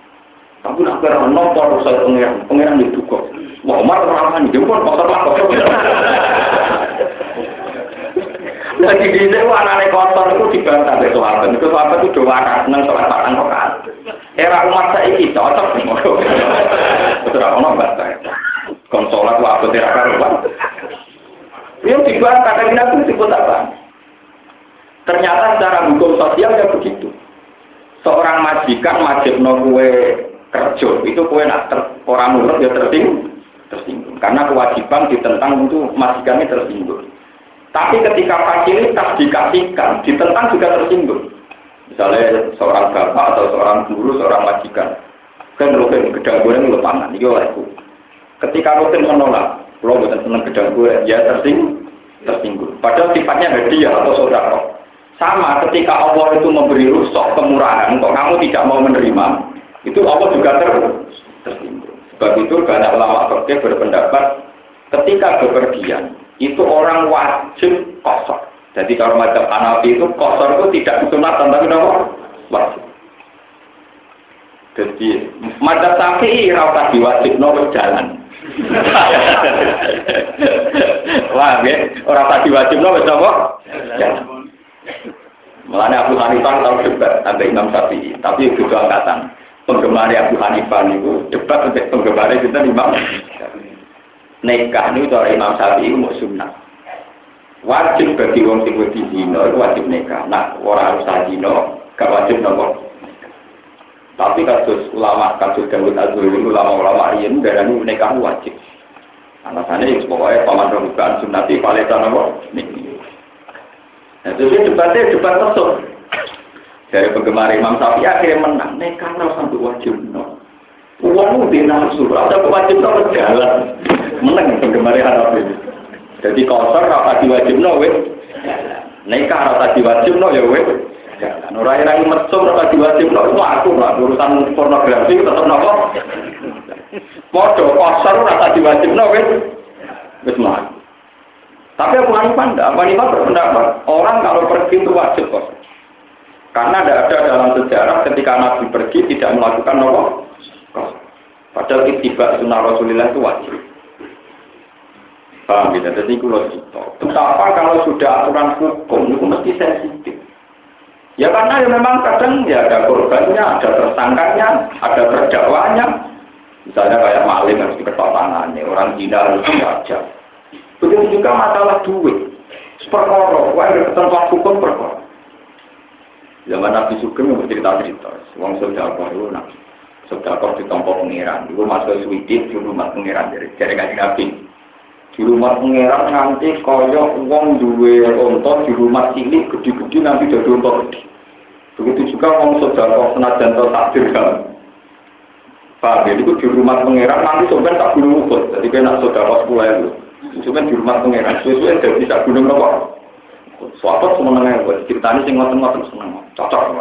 [SPEAKER 2] Tapi nak kira nompo saya pengiran, pengiran itu kok. Wah, Umar ramah nih, jempol kotor kotor. Lagi di sini anak kotor itu dibantah dari sahabat. Itu sahabat itu doa kan seneng sholat patang rokaat. Era umat saya ini cocok nih, betul apa bantah. Konsolat waktu tidak karuan. Yang dibantah dari nabi disebut apa? Ternyata secara hukum sosial ya begitu. Seorang majikan wajib no kue kerja itu kue nak ter, orang nurut ya tersinggung, tersinggung. Karena kewajiban ditentang untuk majikannya tersinggung. Tapi ketika fasilitas dikasihkan, ditentang juga tersinggung. Misalnya seorang bapak atau seorang guru, seorang majikan, kan rutin gedang goreng lu pangan, itu olehku. Ketika rutin menolak, lo bukan seneng gedang goreng, ya tersinggung, tersinggung. Padahal sifatnya hadiah atau saudara. Sama ketika Allah itu memberi rusok kemurahan, kok kamu tidak mau menerima, itu Allah juga ter tersinggung. Sebab itu banyak ulama fikih berpendapat ketika bepergian itu orang wajib kosor. Jadi kalau macam Hanafi itu kosor itu tidak disunatkan tapi apa? Wajib. Jadi macam sapi rasa diwajib no jalan. [LAUGHS] Wah, ya, orang tadi wajib no? Jalan. Mulanya Abu Hanifah tahu debat sampai Imam Syafi'i, tapi itu angkatan. Penggemar Abu Hanifah itu debat untuk penggemar kita Imam Nikah ini dari Imam Syafi'i mau sunnah. Wajib bagi wong sing wedi zina wajib nikah. Nah, orang harus zina, gak wajib nopo. Tapi kasus ulama kasus Dawud Azuri ulama-ulama ini darah ini nikah wajib. Alasannya itu pokoknya paman rebukan sunnati paleta nopo. Nah, itu debatnya debat masuk. Dari penggemar Imam Syafi'i akhirnya menang. Nikah harus sampai wajib no. Uang di nafsu, ada wajib no jalan. Menang penggemar Hanafi. Jadi kotor rasa diwajib no wes. Nikah rasa diwajib no ya wes. Nurai rai mesum rasa diwajib no itu aku lah urusan pornografi tetap nopo. Podo kosor rasa diwajib no wes. Wes melaku. Tapi Abu Hanifah enggak. Abu Hanifah berpendapat orang kalau pergi itu wajib kosor. Karena tidak ada dalam sejarah ketika Nabi pergi tidak melakukan nopo. Padahal itibak sunnah Rasulullah itu wajib. Paham ya? Jadi itu. Betapa kalau sudah aturan hukum itu mesti sensitif. Ya karena ya memang kadang ya ada korbannya, ada tersangkanya, ada terdakwanya. Misalnya kayak maling harus diketok tangannya, orang zina harus diajak. Begitu juga masalah duit. Perkara, wah ada ketentuan hukum perkara. Zaman Nabi Sugeng yang cerita-cerita, uang sodako itu nabi. Sodako di tempat pengiran, itu masuk Sweden di rumah pengiran dari dari kaji Nabi. Di rumah pengiran nanti koyok uang duwe onto di rumah cilik gede-gede nanti jadi onto gede. Begitu juga uang sodako senajan atau takdir kan. Pak, jadi itu di rumah pengiran nanti sebenarnya tak gunung ukut. Jadi kena sodako sepuluh Cuma di rumah pengiran, sesuai tidak bisa gunung apa. Suatu semenengah buat ceritanya sing ngoten-ngoten seneng, cocok.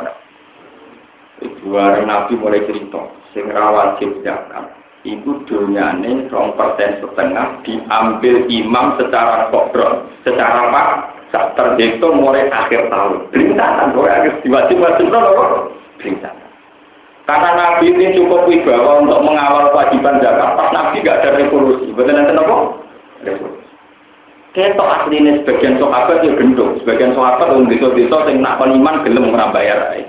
[SPEAKER 2] Ibu hari Nabi mulai cerita, sing wajib zakat. Ibu dunyane rong persen setengah diambil imam secara kodron, secara apa? Saat terhitung mulai akhir tahun. Berintasan, mulai akhir diwajib wajib apa? Berintasan. Karena Nabi ini cukup wibawa untuk mengawal kewajiban zakat. Pas Nabi gak ada revolusi, betul nanti apa? Ketok aslinya sebagian sahabat ya gendong, sebagian sahabat orang desa-desa yang nak iman gelem ora bayar ae.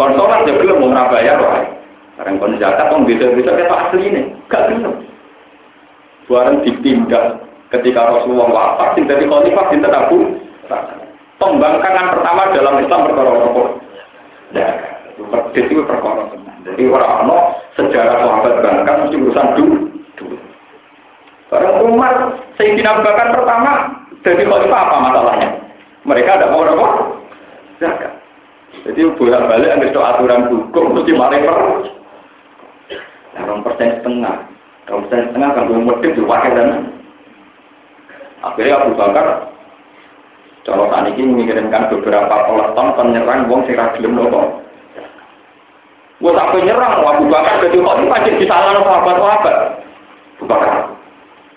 [SPEAKER 2] Kon ya gelem ora bayar ae. Barang kon zakat wong desa-desa ketok asline, gak gelem. Barang ditindak ketika Rasulullah wafat sing dadi khalifah dinten Abu Pembangkangan pertama dalam Islam perkara rokok. Ya, itu perkara. Jadi orang-orang sejarah sahabat bangkan mesti urusan dulu. Barang Umar, Sayyidina Abu Bakar pertama, jadi khalifah apa masalahnya? Mereka ada mau apa? Zakat. Jadi bolak balik ambil aturan hukum mesti maling per. Nah, persen setengah, rom persen setengah kan belum motif diwakil dan akhirnya Abu Bakar kalau saat ini mengirimkan beberapa peleton penyerang wong sing ra gelem nopo. Wong nyerang Abu Bakar jadi kok ini pasti disalahkan sahabat-sahabat. Abu Bakar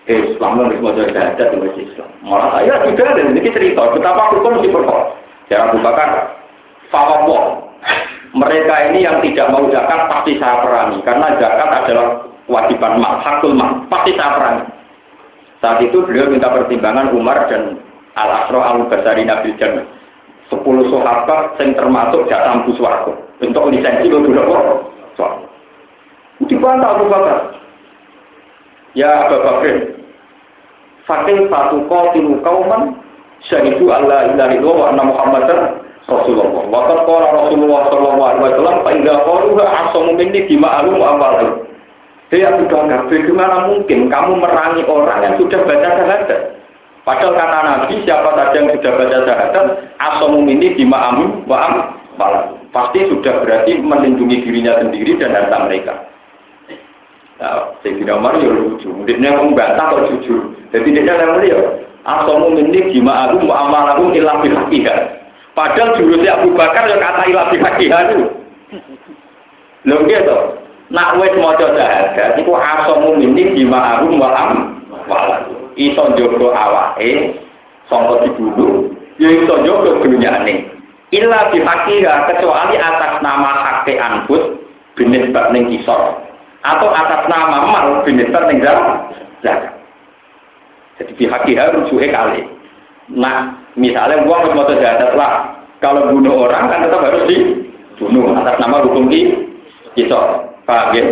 [SPEAKER 2] eh Islam harus mau jadi ada di Islam. Malah saya sudah dan ini cerita betapa hukum mesti berkor. Abu Bakar, Fawawo, mereka ini yang tidak mau zakat pasti saya perangi karena zakat adalah kewajiban mal, hakul mal, pasti saya perangi. Saat itu beliau minta pertimbangan Umar dan Al Asro Al Basari Nabil Jannah. Sepuluh sahabat yang termasuk jatah buswargo untuk lisensi lo dulu kok. Soal. Dibantah Abu Bakar. Ya Abu Bakar, Fakih satu kau tilu kauman syahidu Allah ilaha illallah wa anna Muhammadar Rasulullah. Waqad qala Rasulullah sallallahu alaihi wasallam fa idza qaluha asamu minni dima'alum wa amalu. Dia sudah enggak bagaimana mungkin kamu merangi orang yang sudah baca syahadat? Padahal kata Nabi siapa saja yang sudah baca syahadat asamu minni dima'alum wa amalu. Pasti sudah berarti melindungi dirinya sendiri dan harta mereka. Nah, Sayyidina Umar ya lucu. Dia membantah kok jujur. Jadi dia yang mulia. Asomu minni jima aku mu'amalaku ilah bilhaqiha. Padahal jurusnya Abu Bakar yang kata ilah bihakihan itu. Lho gitu. Nak wis maca syahadat iku asamu minni bima arum wa am wala. Iso njogo awake sangka dibunuh, ya iso njogo dunyane. Illa bihakiha kecuali atas nama hakte anfus binisbat ning kisor atau atas nama mal binisbat ning zakat. Jadi bihakiha rujuke kali. Nah, misalnya uang mau jahat lah. Kalau bunuh orang kan tetap harus dibunuh atas nama hukum di kisah. Paham ya?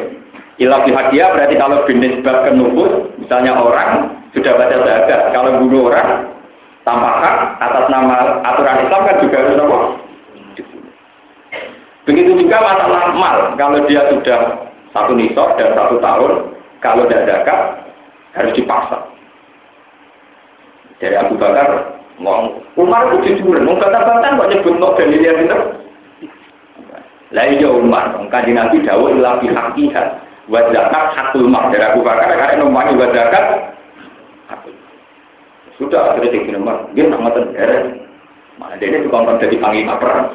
[SPEAKER 2] Ilah bihakia berarti kalau ke nufus, misalnya orang sudah baca jahat. Kalau bunuh orang tanpa hak atas nama aturan Islam kan juga harus apa? Begitu juga masalah mal, kalau dia sudah satu nisab dan satu tahun, kalau tidak zakat harus dipaksa. Dari Abu Bakar, ngomong, Umar itu jujur, mau kata-kata kok nyebut no dalilnya gitu. Lah iya Umar, kaji Nabi dawuh ila fi haqiqat wa zakat mar dari Abu Bakar karena nomornya wa zakat sudah akhirnya nomor dia nama terjadi mana dia itu konten jadi panglima perang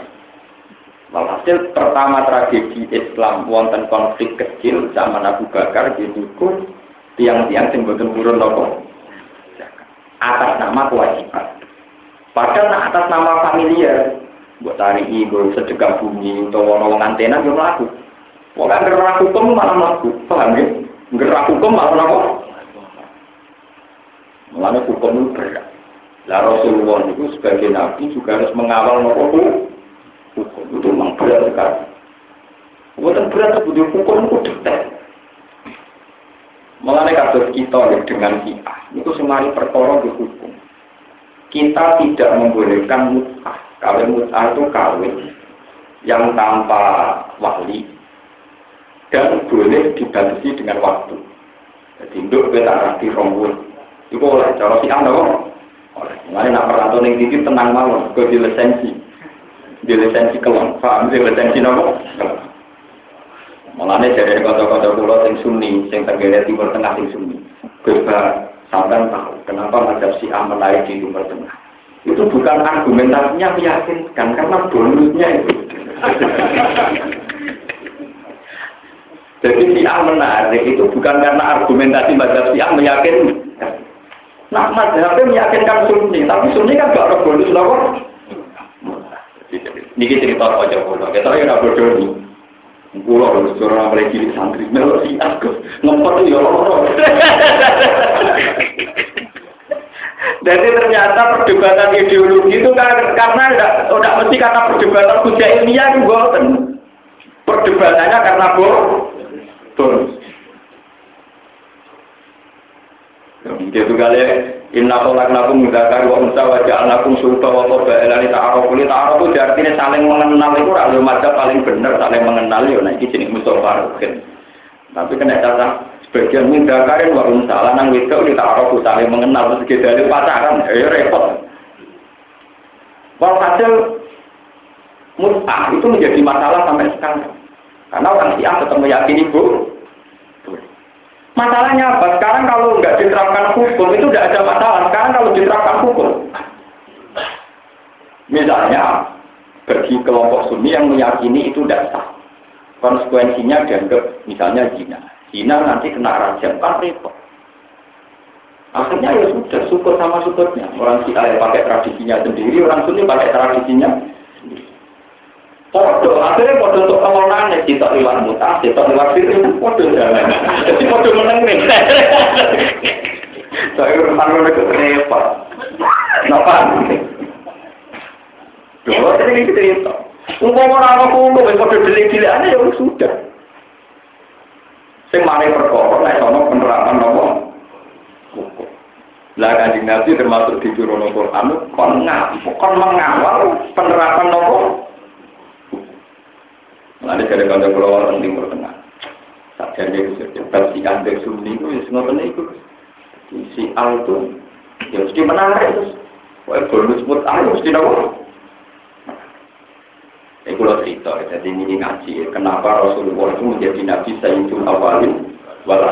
[SPEAKER 2] Walhasil pertama tragedi Islam wonten konflik kecil zaman Abu Bakar di hukum tiang-tiang yang boten turun nopo atas nama kewajiban. Padahal atas nama familiar, buat tari ibu sedekah bumi atau wong antena yo mlaku. Wong gerak hukum malah mlaku, paham ya? Gerak hukum malah nopo? Malah hukum berat. Lah Rasulullah itu sebagai nabi juga harus mengawal nopo hukum itu memang berat sekali. Bukan berat butuh hukum itu detail. Mengenai kasus kita dengan kita, itu semari perkara di hukum. Kita tidak membolehkan mut'ah. Kawin mut'ah itu kawin yang tanpa wali dan boleh dibatasi dengan waktu. Jadi untuk kita rapi rombol. Itu oleh cara si anda Oleh. Mengenai nak perantau yang tinggi tenang malam, ke lisensi di lisensi kelon, paham di lisensi nopo? Mulane dari kota-kota pulau sing sunni, sing tenggara timur tengah sing sunni. Coba sampai tahu kenapa mazhab Syiah menaik di timur tengah. Itu bukan argumentasinya meyakinkan karena bonusnya itu. Jadi Syiah menarik itu bukan karena argumentasi mazhab Syiah meyakinkan. Nah, mazhabnya meyakinkan sunni, tapi sunni kan gak ada bonus loh. Niki cerita aja kula. Kita ya ora bodoh nih. Kula harus suara mulai cilik santri melo si aku ngempet ya loro. Jadi ternyata perdebatan ideologi itu kan karena tidak udah mesti kata perdebatan kuda ilmiah itu boten. Perdebatannya karena bodoh. Gitu kali Inna khalaqnakum min dzakari wa unsa wa ja'alnakum syu'uban wa qabailan ta'arafu li ta'arafu artinya saling mengenal itu ora yo paling bener saling mengenal yo nek iki jeneng Mustafa Rukin. Tapi kena kata sebagian min dzakari wa unsa lanang wedok li ta'arafu saling mengenal terus gedhe pacaran ya repot. Walhasil mut'ah itu menjadi masalah sampai sekarang. Karena orang Syiah tetap meyakini bu, Masalahnya apa? Sekarang kalau nggak diterapkan hukum itu tidak ada masalah. Sekarang kalau diterapkan hukum, misalnya bagi kelompok Sunni yang meyakini itu tidak sah, konsekuensinya dianggap misalnya zina. Zina nanti kena rajam kan repot. Akhirnya ya sudah syukur sama syukurnya. Orang ayah pakai tradisinya sendiri, orang Sunni pakai tradisinya Podo, akhirnya podo untuk pengelolaan kita lewat mutas, kita lewat itu podo jalan. Jadi podo menang nih. [LAUGHS] Saya urusan mereka repot. Kenapa? Dua ini cerita. Umpama orang aku mau podo delik-delik ya sudah. Sing mari perkara nek ana penerapan hukum. Lah kanjeng Nabi termasuk di Quran kon ngapuk kon mengawal penerapan nopo Mengenai dari kantor pulau orang timur tengah. Saja dia bisa cepat si kantor sunni itu, ya semua benar itu. Si al itu, ya mesti menarik terus. Wah, bonus mut al mesti nawa. Ini kalau cerita, jadi ini ngaji. Kenapa Rasulullah itu menjadi Nabi Sayyidul Awalin wal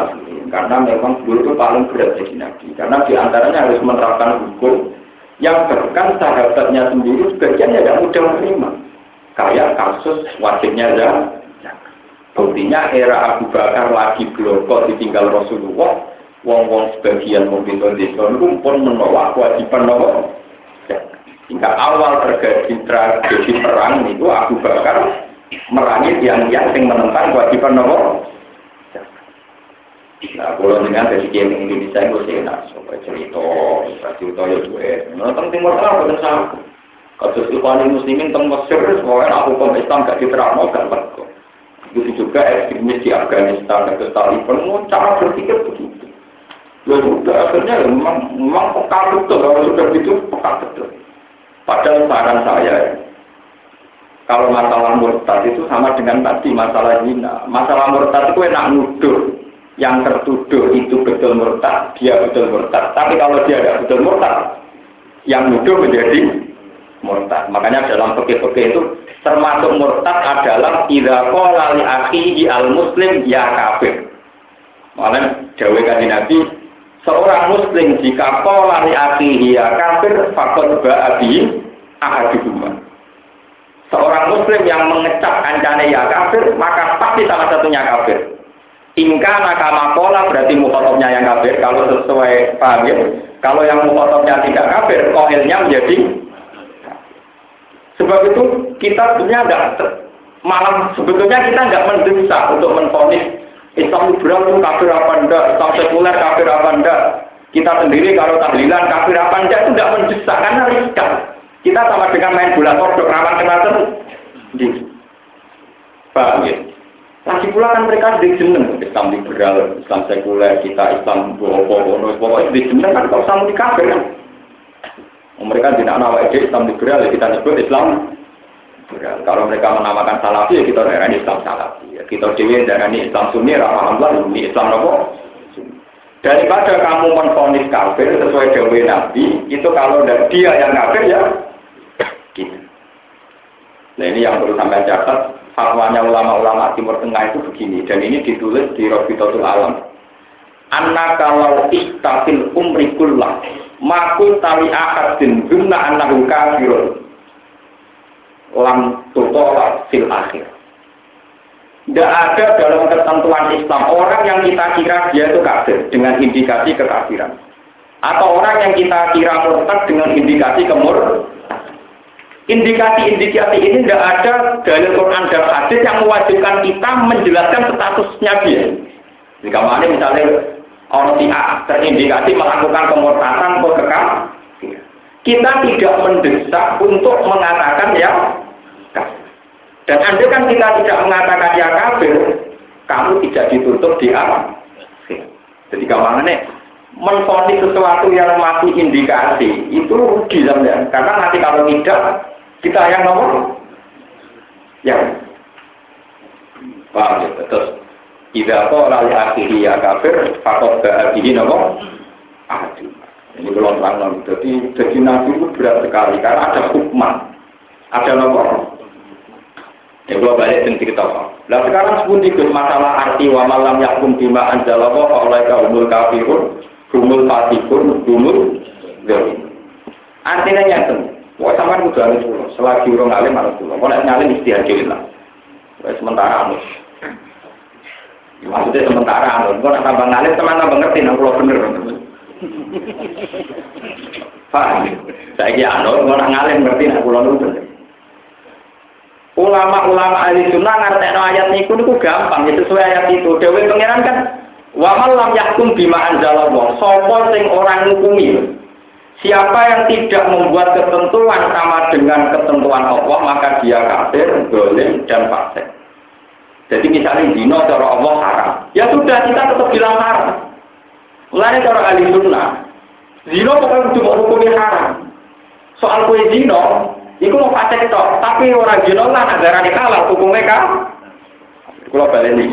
[SPEAKER 2] Karena memang dulu itu paling berat jadi Nabi. Karena di antaranya harus menerapkan hukum Yang bahkan sahabatnya sendiri sebagian ya tidak mudah menerima. Kayak kasus wajibnya zakat. Buktinya era Abu Bakar lagi bloko ditinggal Rasulullah, wong-wong sebagian pemerintah desa itu pun menolak kewajiban nopo. Hingga awal terjadi tragedi perang itu Abu Bakar merangi yang yang menentang kewajiban nopo. Nah, kalau dengan dari game Indonesia itu sih enak, supaya cerita, cerita ya gue. Nonton Timur Tengah bukan sama. Kasus Ikhwan Muslimin teng Mesir, semuanya aku hukum Islam gak diterapkan, gak berkok. Begitu juga ekstremis di Afghanistan Taliban, mau cara berpikir begitu. Ya sudah, akhirnya ya memang, memang peka betul, kalau sudah begitu peka betul. Padahal saran saya, kalau masalah murtad itu sama dengan tadi masalah zina. Masalah murtad itu enak nuduh. Yang tertuduh itu betul murtad, dia betul murtad. Tapi kalau dia tidak betul murtad, yang nuduh menjadi murtad. Makanya dalam fikih-fikih itu termasuk murtad adalah idza qala li akhihi al muslim ya kafir. Malah jawa kanjeng Nabi seorang muslim jika qala li akhihi ya kafir faqad ba'a bi ahaduhuma. Seorang muslim yang mengecap kancane ya kafir maka pasti salah satunya kafir. Ingka nakama kola berarti mukhotobnya yang kafir. Kalau sesuai paham ya. Kalau yang mukhotobnya tidak kafir, kohilnya menjadi Sebab itu kita sebenarnya enggak malam sebetulnya kita nggak mendesak untuk menfonis Islam liberal itu kafir apa enggak, Islam sekuler kafir apa enggak. Kita sendiri kalau tahlilan kafir apa enggak itu enggak mendesak karena riskan. Kita sama dengan main bola kodok rawan kena di Paham ya? Lagi pula kan mereka di jeneng Islam liberal, Islam sekuler, kita Islam bohong, pokoknya di jeneng kan kalau sama di kafir kan. Mereka tidak nama Islam liberal, ya kita sebut Islam liberal. Kalau mereka menamakan salafi, ya kita darah Islam salafi. Ya, kita dewi darah Islam sunni, alhamdulillah, ini Islam apa? Daripada kamu menfonis kafir sesuai dewi Nabi, itu kalau dia yang kafir ya, gitu. Nah ini yang perlu sampai catat, fatwanya ulama-ulama Timur Tengah itu begini, dan ini ditulis di Robitotul Alam. Anak kalau istafil umrikullah makul tali akadin guna anahu kafirun lam tutola fil akhir. Tidak ada dalam ketentuan Islam orang yang kita kira dia itu kafir dengan indikasi kekafiran. Atau orang yang kita kira murtad dengan indikasi kemur. Indikasi-indikasi ini tidak ada dalil Quran dan hadis yang mewajibkan kita menjelaskan statusnya dia. Jika mana misalnya orang si A terindikasi melakukan pemurtadan atau kita tidak mendesak untuk mengatakan ya. Dan anda kan kita tidak mengatakan ya kafir, kamu tidak ditutup di alam. Jadi nih menfonis sesuatu yang masih indikasi itu rugi sebenarnya. Karena nanti kalau tidak kita yang nomor yang paham ya terus Ida kok lali akhiri ya kafir, fakot ke akhiri nopo. Aduh, ini belum terang Jadi, jadi nabi itu berat sekali karena ada hukman, ada nopo. Ya gua balik dan cerita Nah sekarang sepun ikut masalah arti wa malam yakum bima anjalawa oleh kaumul kafirun, humul fatikun, humul zalim. Artinya nyata. Wah sama kudu harus pulau. Selagi orang alim harus pulau. Kalau ngalim istihadir lah. Sementara harus. Maksudnya sementara, anu, kok nak tambah ngalir, teman tambah ngerti, nang pulau bener. Paham? Saya kira anu, kok nak ngalir ngerti, nang pulau bener. Ulama-ulama ahli sunnah ngerti ayat niku niku gampang, itu sesuai ayat itu. Dewi pangeran kan, wa malam yakum bima anzalallah. Sopo sing orang ngukumi. Siapa yang tidak membuat ketentuan sama dengan ketentuan Allah, maka dia kafir, boleh, dan fasik. Jadi misalnya dino cara Allah haram, ya sudah kita tetap bilang haram. Mulai cara ahli sunnah, zino pokoknya cuma hukumnya haram. Soal kue zino, itu mau fasik tok, tapi orang zino lah negara kalah hukumnya kan. Kalau balik ini,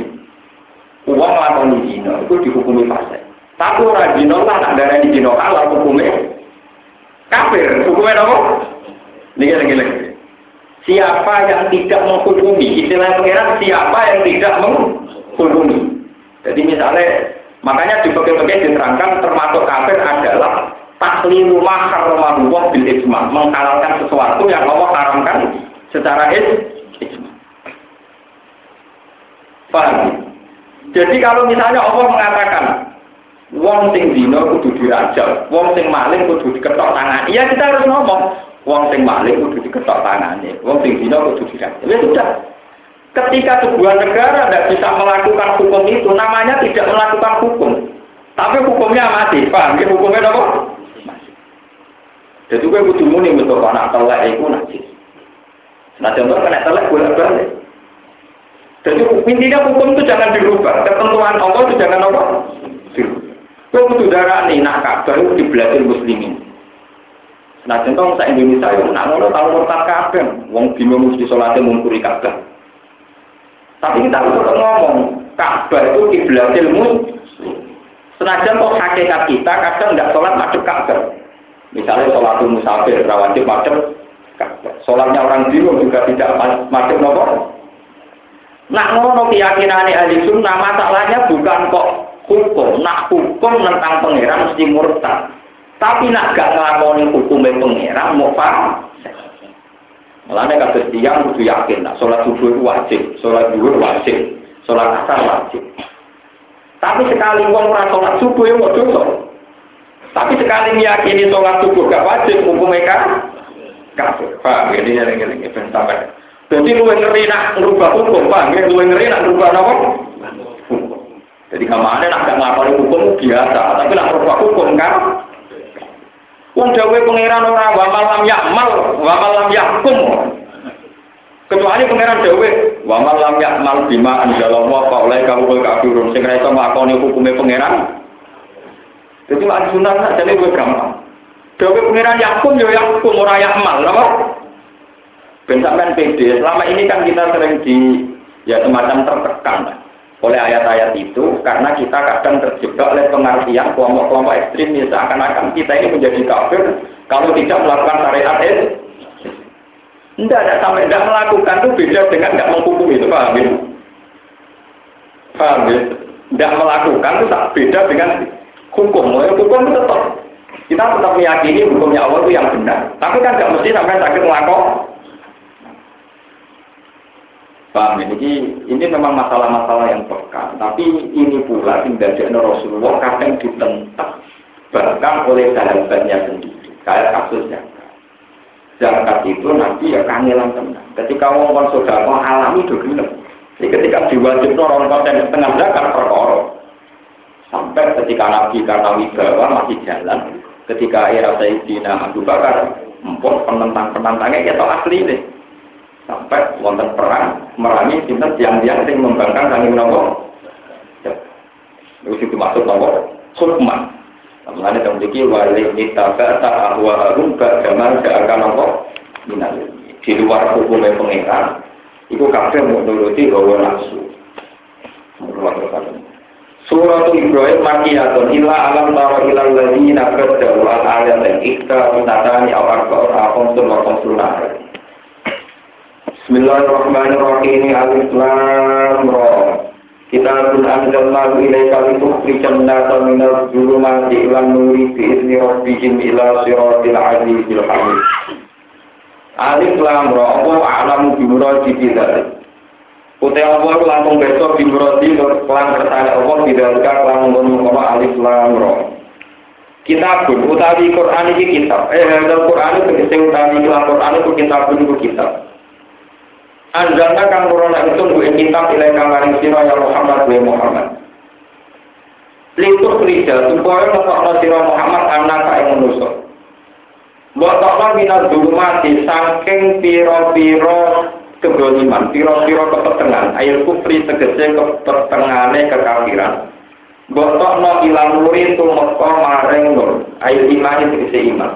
[SPEAKER 2] uang lakoni zino itu dihukumi fasik. Tapi orang zino lah negara di zino kalah hukumnya kafir, hukumnya apa? Ini lagi-lagi. Siapa yang tidak menghukumi, istilah pengiran siapa yang tidak menghukumi. Jadi misalnya, makanya di bagian-bagian diterangkan termasuk kafir adalah tak tahlilu ma harrama bil ijma, menghalalkan sesuatu yang Allah haramkan secara ijma. Paham? Jadi kalau misalnya Allah mengatakan wong sing dino kudu dirajam, wong sing maling kudu diketok tangan. Iya kita harus ngomong, wong sing maling kudu diketok tangannya, wong sing dino kudu dirajam. Ya sudah. Ketika sebuah negara tidak bisa melakukan hukum itu, namanya tidak melakukan hukum. Tapi hukumnya mati, paham? Ya, hukumnya apa? Masih. Jadi gue kudu muni untuk anak telek itu najis. Nah contoh kena telek bolak balik. Jadi intinya hukum itu jangan dirubah. Ketentuan Allah itu jangan apa? Dirubah. Gue kudu darah nih, nak kabar itu dibelajar muslimin. Nah contoh saya Indonesia yang nak ngono tahu murtad kabeh, wong bingung mesti sholatnya mungkuri kabeh. Tapi kita harus ngomong, Ka'bah itu kiblat ilmu. Senajan kok hakikat kita kadang nggak sholat madep Ka'bah. Misalnya sholat musafir, rawatib Ka'bah. Sholatnya orang bingung juga tidak madep nopo. Nak ngono keyakinan ahli sunnah masalahnya bukan kok hukum, nak hukum tentang pangeran mesti murtad. Tapi nak gak ngelakoni hukumnya pangeran mau paham. Mulane kabeh tiyang kudu yakin, nah, sholat subuh itu wajib, sholat duhur wajib, sholat asar wajib. Tapi sekali wong ora sholat subuh ya dosa. Tapi sekali meyakini sholat subuh gak wajib, hukumnya kan kafir. Paham ini yang ini ben sampai. Jadi lu ngeri nak merubah hukum, paham? Lu ngeri nak merubah apa? Jadi ke mana nak gak hukum biasa, tapi nak merubah hukum kan Wong dawe pangeran ora wa malam yakmal, wa malam yakum. Kecuali pangeran dawe wa malam yakmal bima anzalallah fa oleh kamu kafirun sing ora iso nglakoni hukume pangeran. Jadi lagi sunat sak jane gue gampang. Pangeran yakum yo yakum ora yakmal, apa? Ben sampean PD, selama ini kan kita sering di ya semacam tertekan oleh ayat-ayat itu karena kita kadang terjebak oleh pengertian kelompok-kelompok ekstrim seakan-akan kita ini menjadi kafir kalau tidak melakukan syariat itu tidak ada sampai tidak melakukan itu beda dengan tidak menghukum itu paham ya? paham ya? tidak melakukan itu tak beda dengan hukum. Hukum itu tetap. Kita tetap meyakini hukumnya Allah itu yang benar. Tapi kan tidak mesti sampai sakit melakukan Paham ya? Jadi ini memang masalah-masalah yang peka. Tapi ini pula tidak ada Rasulullah kadang ditentang bahkan oleh sahabatnya sendiri. Kayak kasusnya. Zakat itu nanti ya kangelan tenang. Ketika orang sudah alami itu. Jadi ketika diwajib orang konten setengah zakat perkara. Sampai ketika Nabi karena wibawa masih jalan. Ketika era Sayyidina Abu Bakar, empun penentang-penentangnya ya tahu asli deh sampai wonten perang merangi sinten tiang-tiang yang membangkang kami terus itu masuk nopo hukman Mengenai yang memiliki wali kita kata ahwa harum bagaimana akan nopo minal di luar hukum yang pengiran itu kafe menuruti bahwa nafsu. Surat Ibrahim makiyatun illa alam tara ilal ladina qaddaru al ayat yang ikta minatani awar ka'ur akom sunwa konsulnah Bismillahirrahmanirrahim. Alif Lam Ra. Kitabun anzalnahu ilaika litukhrijan nasa minal zulumati ilan nuri biizni rabbihim ila siratil azizil hamid. Alif Lam Ra. Allah a'lamu bimuradi bidzalik. Utai Allah langsung besok bimuradi kelan bertanya Allah bidzalika kelan ngono Alif Lam Ra. Kitabun utawi Quran iki kitab. Eh, Quran itu utawi Quran itu kitabun itu kitab. Anjalna kang nurono itu duwe kitab ilai kang maring sira ya Muhammad wa Muhammad. Litur kerja supaya ngetokno sira Muhammad anak ing manusa. Mbok tokno minal mati saking pira-pira kegoliman, pira-pira kepetengan, air kufri tegese kepetengane kekafiran. Mbok tokno ilang nuri tumeka maring nur, air iman tegese iman.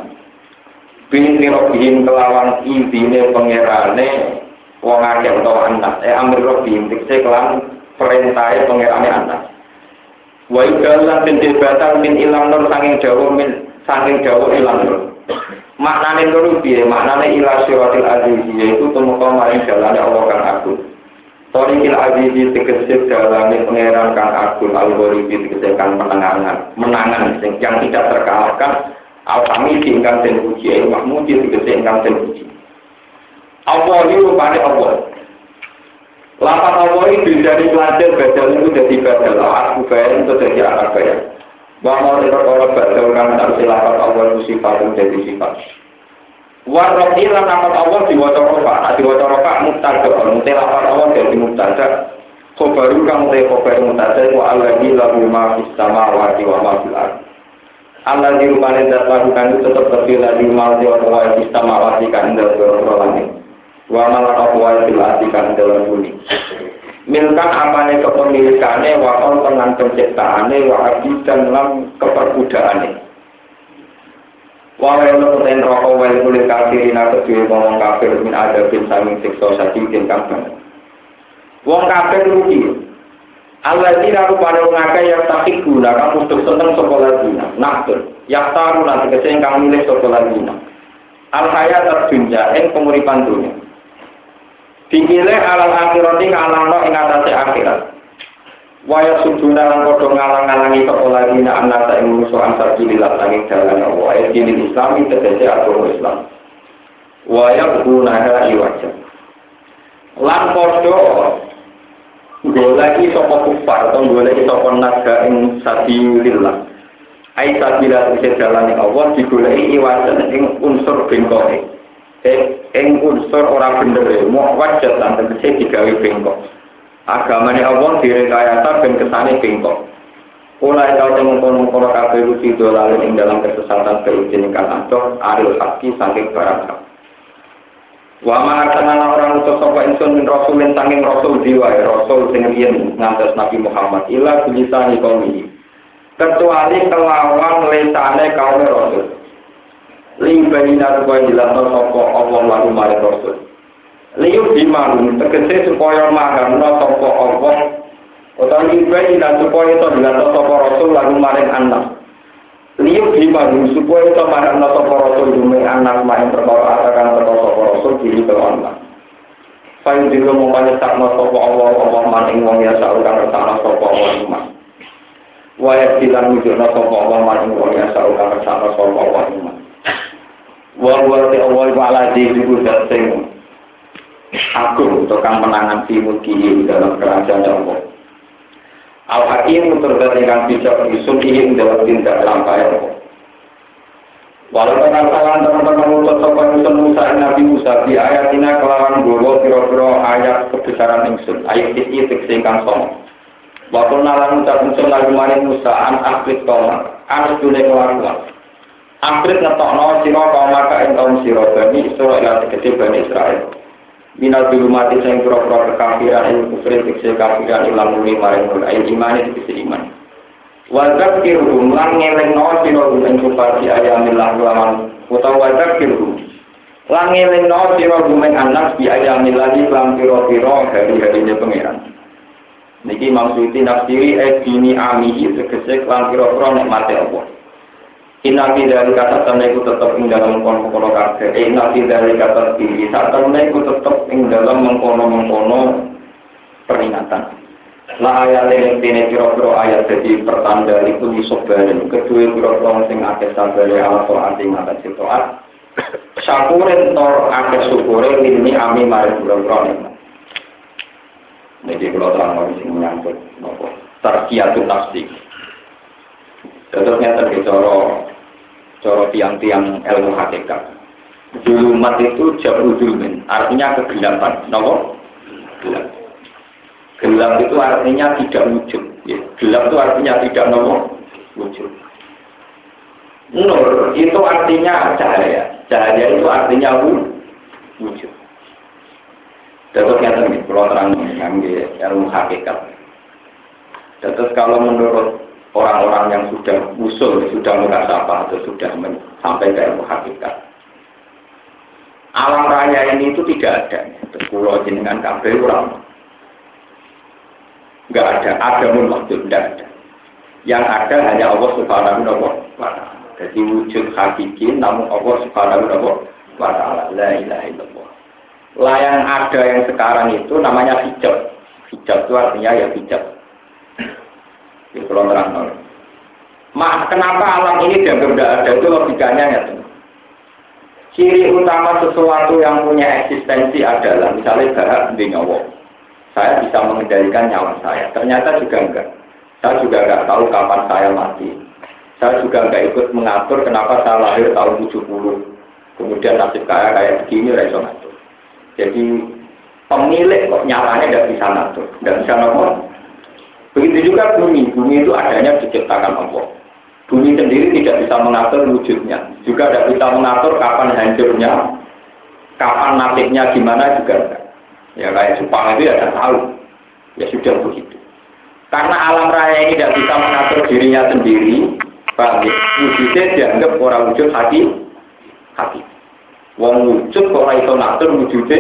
[SPEAKER 2] Bin bihim kelawan izine pangerane wong akeh utawa anak eh amir robi dikse kelan perintah pengerane anak wa idalan bin batal min ilang nur sanging dawa min sanging dawa ilang nur. Maknane nur piye maknane ila siratil aziz yaitu tumeka maring dalane Allah kang agung. Torikil azizi tegese dalane pangeran kang agung al-ghoribi tegese kang menangan menangan yang tidak terkalahkan al Al-Hamid ingkang den puji, Mahmud tegese ingkang den puji. Allah ini rupanya Allah. Lapat Allah ini dari pelajar badal itu jadi badal. Aku bayar itu jadi anak bayar. Bahwa mau perkara badal kan harus lapat Allah itu sifat itu jadi sifat. Warrofi lan lapat Allah diwaca rofa. Nah diwaca rofa mubtada. Mutai lapat Allah jadi mubtada. Khobaru kang mutai khobar mubtada. Wa alladhi lahu ma fis samawati wa ma fil ardi. Allah di rumah dat lakukan itu tetap terpilih di rumah di orang fis samawati kan dalam langit wa malaka wa kan dalam bumi milkan apane kepemilikannya wa on tenan penciptaane wa abdi dan lam keperbudaane. Wa wa lo ten roko wa kulit kafirin dhewe ngomong kafir min ada bin saming siksa sadidin kang wong kafir rugi. Allah tidak pada mengakai yang takik guna, kamu untuk seneng sekolah dina, naktur, yang taruh nanti kesehingga kang milik sekolah dina. Al-hayat terjunja, yang penguripan dunia. Dikile alal akhirati ngalangno ing atase akhirat. Waya suduna lan padha ngalang-alangi kepala dina anasa ing musuh ansar jililah langit dalan Allah. Ayat dini Islami tegese agama Islam. Waya gunaha iwaja. Lan padha goleki sapa kufar atau goleki sapa naga ing sabilillah. Ai sabila tegese dalane Allah digoleki iwaja ing unsur bengkoke ing unsur ora bener mau wajah lan tegese digawe bengkok agamane Allah direkayasa ben kesane bengkok Mulai kau temu kono kono kafe rusi dolal ing dalam kesesatan kerucin kan adoh aril haki saking barang hak. Wa ma orang utus sapa insun min rasulin saking rasul jiwa rasul sing riyen Nabi Muhammad ila bilisani ini. Kecuali kelawan lesane kaum rasul limbaina supaya jelasno sapa Allah lalu maring Rasul. Liyu dimangun tegese supaya mahamno sapa Allah utawa limbaina supaya to jelasno sapa Rasul lalu maring anak. Liyu dimangun supaya to mahamno sapa Rasul dume anak maring perkara akan teko sapa Rasul diri kelawan Allah. Fayu dilo mongkanya sakno sapa Allah Allah maning wong ya saukan resana sapa Allah iman. Waya silang wujudna sapa Allah maning wong ya saukan resana sapa Allah iman. Te Allah wa ala iku sing agung tukang menangan timur kiri dalam kerajaan Allah. Al Hakim ingkang bijak isun ini dalam tindak lampai Allah. Walau dengan salam teman-teman utus sopan isun Musa Nabi Musa di ayat ini kelawan golo piro-piro ayat kebesaran ingsun ayat isi teksingkang song. Waktu nalan ucap ingsun lagi Musa an akhlid tolak an dunia kelakuan. Akhir ngetokno sira kaum maka kaum sira bani Israil tegese bani Israil. Minal dulu mati sing pura-pura kekafiran ing kufri tegese kafiran ilang muli maring mul ayin iman tegese iman. Wadzak kirhum lan ngelingno sira ing kupati ayamillah lawan utawa wadzak kirhum lan ngelingno sira ing anak bi ayamillah lan pira-pira hari-harine pangeran. Niki maksudnya nafsiri eh dini amihi tegese lan pira-pira nikmate Allah. Inafi dari kata itu tetap ing dalam kafe. Inafi dari kata tinggi saat tanah itu tetap ing dalam mengkono mengkono peringatan. Lah ayat yang tine kira-kira ayat jadi pertanda itu disobarin. Kedua kira-kira sing akeh sabare ala to'at ing atas to'at. Syukurin tor akeh syukurin ini ami mari kira-kira Jadi kalau terang sing menyangkut nopo nafsi. Contohnya terbicara coro tiang-tiang ilmu hakikat. Julumat itu jauh julmin, artinya kegelapan. Nopo? Gelap. Gelap itu artinya tidak wujud. Ya. Gelap itu artinya tidak nopo wujud. Nur itu artinya cahaya. Cahaya itu artinya wujud. Terus yang tadi, kalau terang ilmu hakikat. Terus kalau menurut orang-orang yang sudah usul, sudah apa atau sudah sampai ke ilmu hakikat. Alam raya ini itu tidak ada. Pulau jenengan kabel orang. Enggak ada, ada pun waktu tidak ada. Yang ada hanya Allah Subhanahu wa taala. Jadi wujud hakiki namun Allah Subhanahu wa taala. La ilaha illallah. Lah yang ada yang sekarang itu namanya hijab. Hijab itu artinya ya hijab di terang Mak, kenapa alam ini dianggap tidak ada itu logikanya ya Ciri utama sesuatu yang punya eksistensi adalah misalnya bahak di nyawa. Saya bisa mengendalikan nyawa saya. Ternyata juga enggak. Saya juga enggak tahu kapan saya mati. Saya juga enggak ikut mengatur kenapa saya lahir tahun 70. Kemudian nasib kaya kayak begini, ngatur. Jadi pemilik kok nyatanya tidak bisa ngatur, tidak bisa ngatur. Begitu juga bumi, bumi itu adanya diciptakan Allah. Bumi sendiri tidak bisa mengatur wujudnya, juga tidak bisa mengatur kapan hancurnya, kapan nasibnya gimana juga enggak. Ya kayak Jepang itu ya tidak tahu, ya sudah begitu. Karena alam raya ini tidak bisa mengatur dirinya sendiri, bagi ya? wujudnya dianggap orang wujud hati, hati. Wong wujud kok ora iso ngatur wujudnya,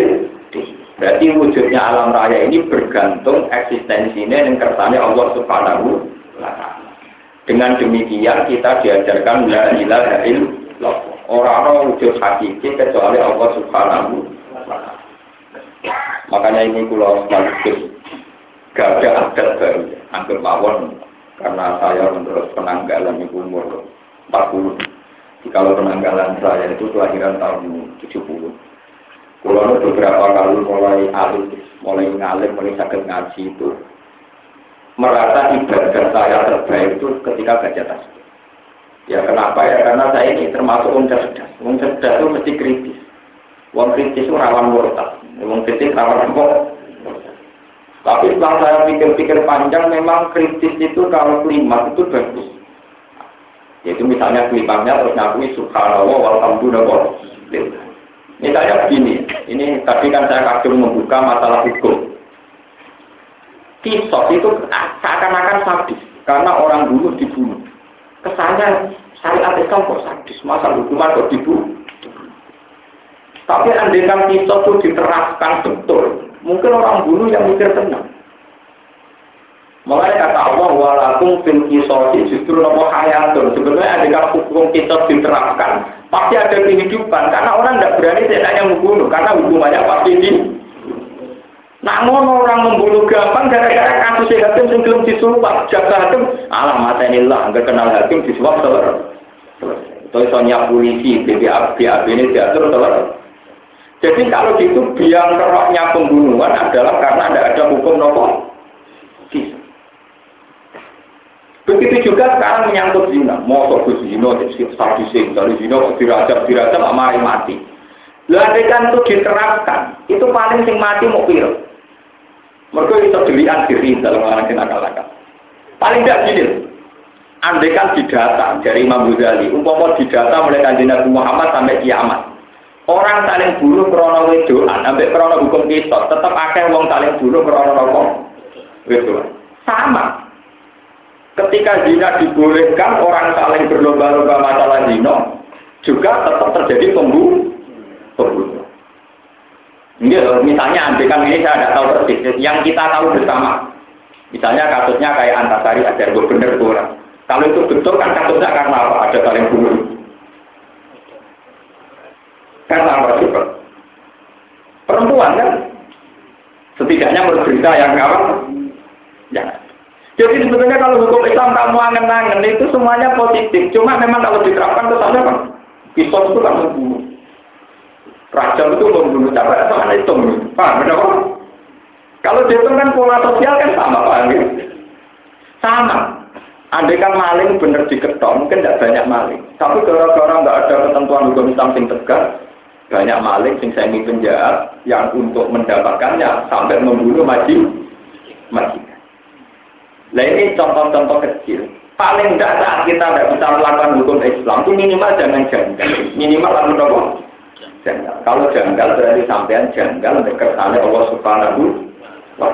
[SPEAKER 2] berarti wujudnya alam raya ini bergantung eksistensinya dan kersane Allah Subhanahu wa. Dengan demikian kita diajarkan la ilaha illallah. Orang-orang wujud hakiki kecuali Allah Subhanahu. Makanya ini kula sekaligus gak ada adat baru, hampir mawon karena saya menurut penanggalan ibu umur 40. Kalau penanggalan saya itu kelahiran tahun 70. Kalau beberapa kali mulai alim, mulai ngalim, mulai sakit ngaji itu merasa ibadah saya terbaik itu ketika baca tasbih. Ya kenapa ya? Karena saya ini termasuk orang cerdas. Itu mesti kritis. Orang kritis itu rawan murtad. Orang kritis rawan apa? Tapi setelah saya pikir-pikir panjang, memang kritis itu kalau kelima itu bagus. Yaitu misalnya kelimanya terus ngakui subhanallah walhamdulillah. Misalnya begini, ini tadi kan saya kagum membuka masalah hukum kisos itu seakan-akan sadis karena orang dulu dibunuh. Kesannya syariat Islam kok sadis, masa hukuman kok dibunuh. Tapi andekan kisos itu diterapkan betul, mungkin orang bunuh yang mikir tenang. Mulai kata Allah, walakum fil kisosi justru nopo hayatun. Sebenarnya andekan hukum kisos diterapkan, pasti ada kehidupan. Karena orang tidak berani tidak membunuh, karena hukumannya pasti di namun orang membunuh gampang gara-gara kasus hakim yang belum disuap. Jaga hakim, ini lah, nggak kenal hakim disuap telur. Itu soalnya polisi, BBAB, BAB ini diatur telur. Jadi kalau gitu biang keroknya pembunuhan adalah karena tidak ada hukum nopo. Begitu juga sekarang menyangkut zina. Mau ke zina, sadising, dari zina, dirajam, dirajam, mati mati. Lalu kan itu diterapkan, itu paling sing mati mau pilih. Mereka itu dilihat diri dalam orang nakal-nakal. Paling tidak gini, andekan didata dari Imam Ghazali, umpama didata mulai kanji Nabi Muhammad sampai kiamat. Orang saling bunuh krono wedoan, sampai krono hukum kisah, tetap akan wong saling bunuh krono nopo wedoan. Sama. Ketika zina dibolehkan, orang saling berlomba-lomba masalah zina, juga tetap terjadi pembunuh. pembunuh. Misalnya ambilkan ini saya tidak tahu persis. Yang kita tahu bersama, misalnya kasusnya kayak Antasari ada gue bener kurang. Kalau itu betul kan kasusnya karena apa? Ada saling bunuh. Karena apa juga? Perempuan kan? Setidaknya menurut berita yang kawan, ya. Jadi sebetulnya kalau hukum Islam kamu angen-angen itu semuanya positif. Cuma memang kalau diterapkan kesannya kan, kisah itu kan membunuh. Raja itu membunuh sama itu, paham benar Kalau dihitung kan pola sosial kan sama paham ya? Sama. Andai kan maling bener diketok, mungkin tidak banyak maling. Tapi gara-gara nggak ada ketentuan hukum Islam yang tegas, banyak maling sing semi penjahat yang untuk mendapatkannya sampai membunuh majikan. Nah ini contoh-contoh kecil. Paling tidak saat kita tidak bisa melakukan hukum Islam itu minimal jangan janggal. Minimal lalu nopo janggal. Kalau janggal berarti sampean janggal kersane Allah Subhanahu wa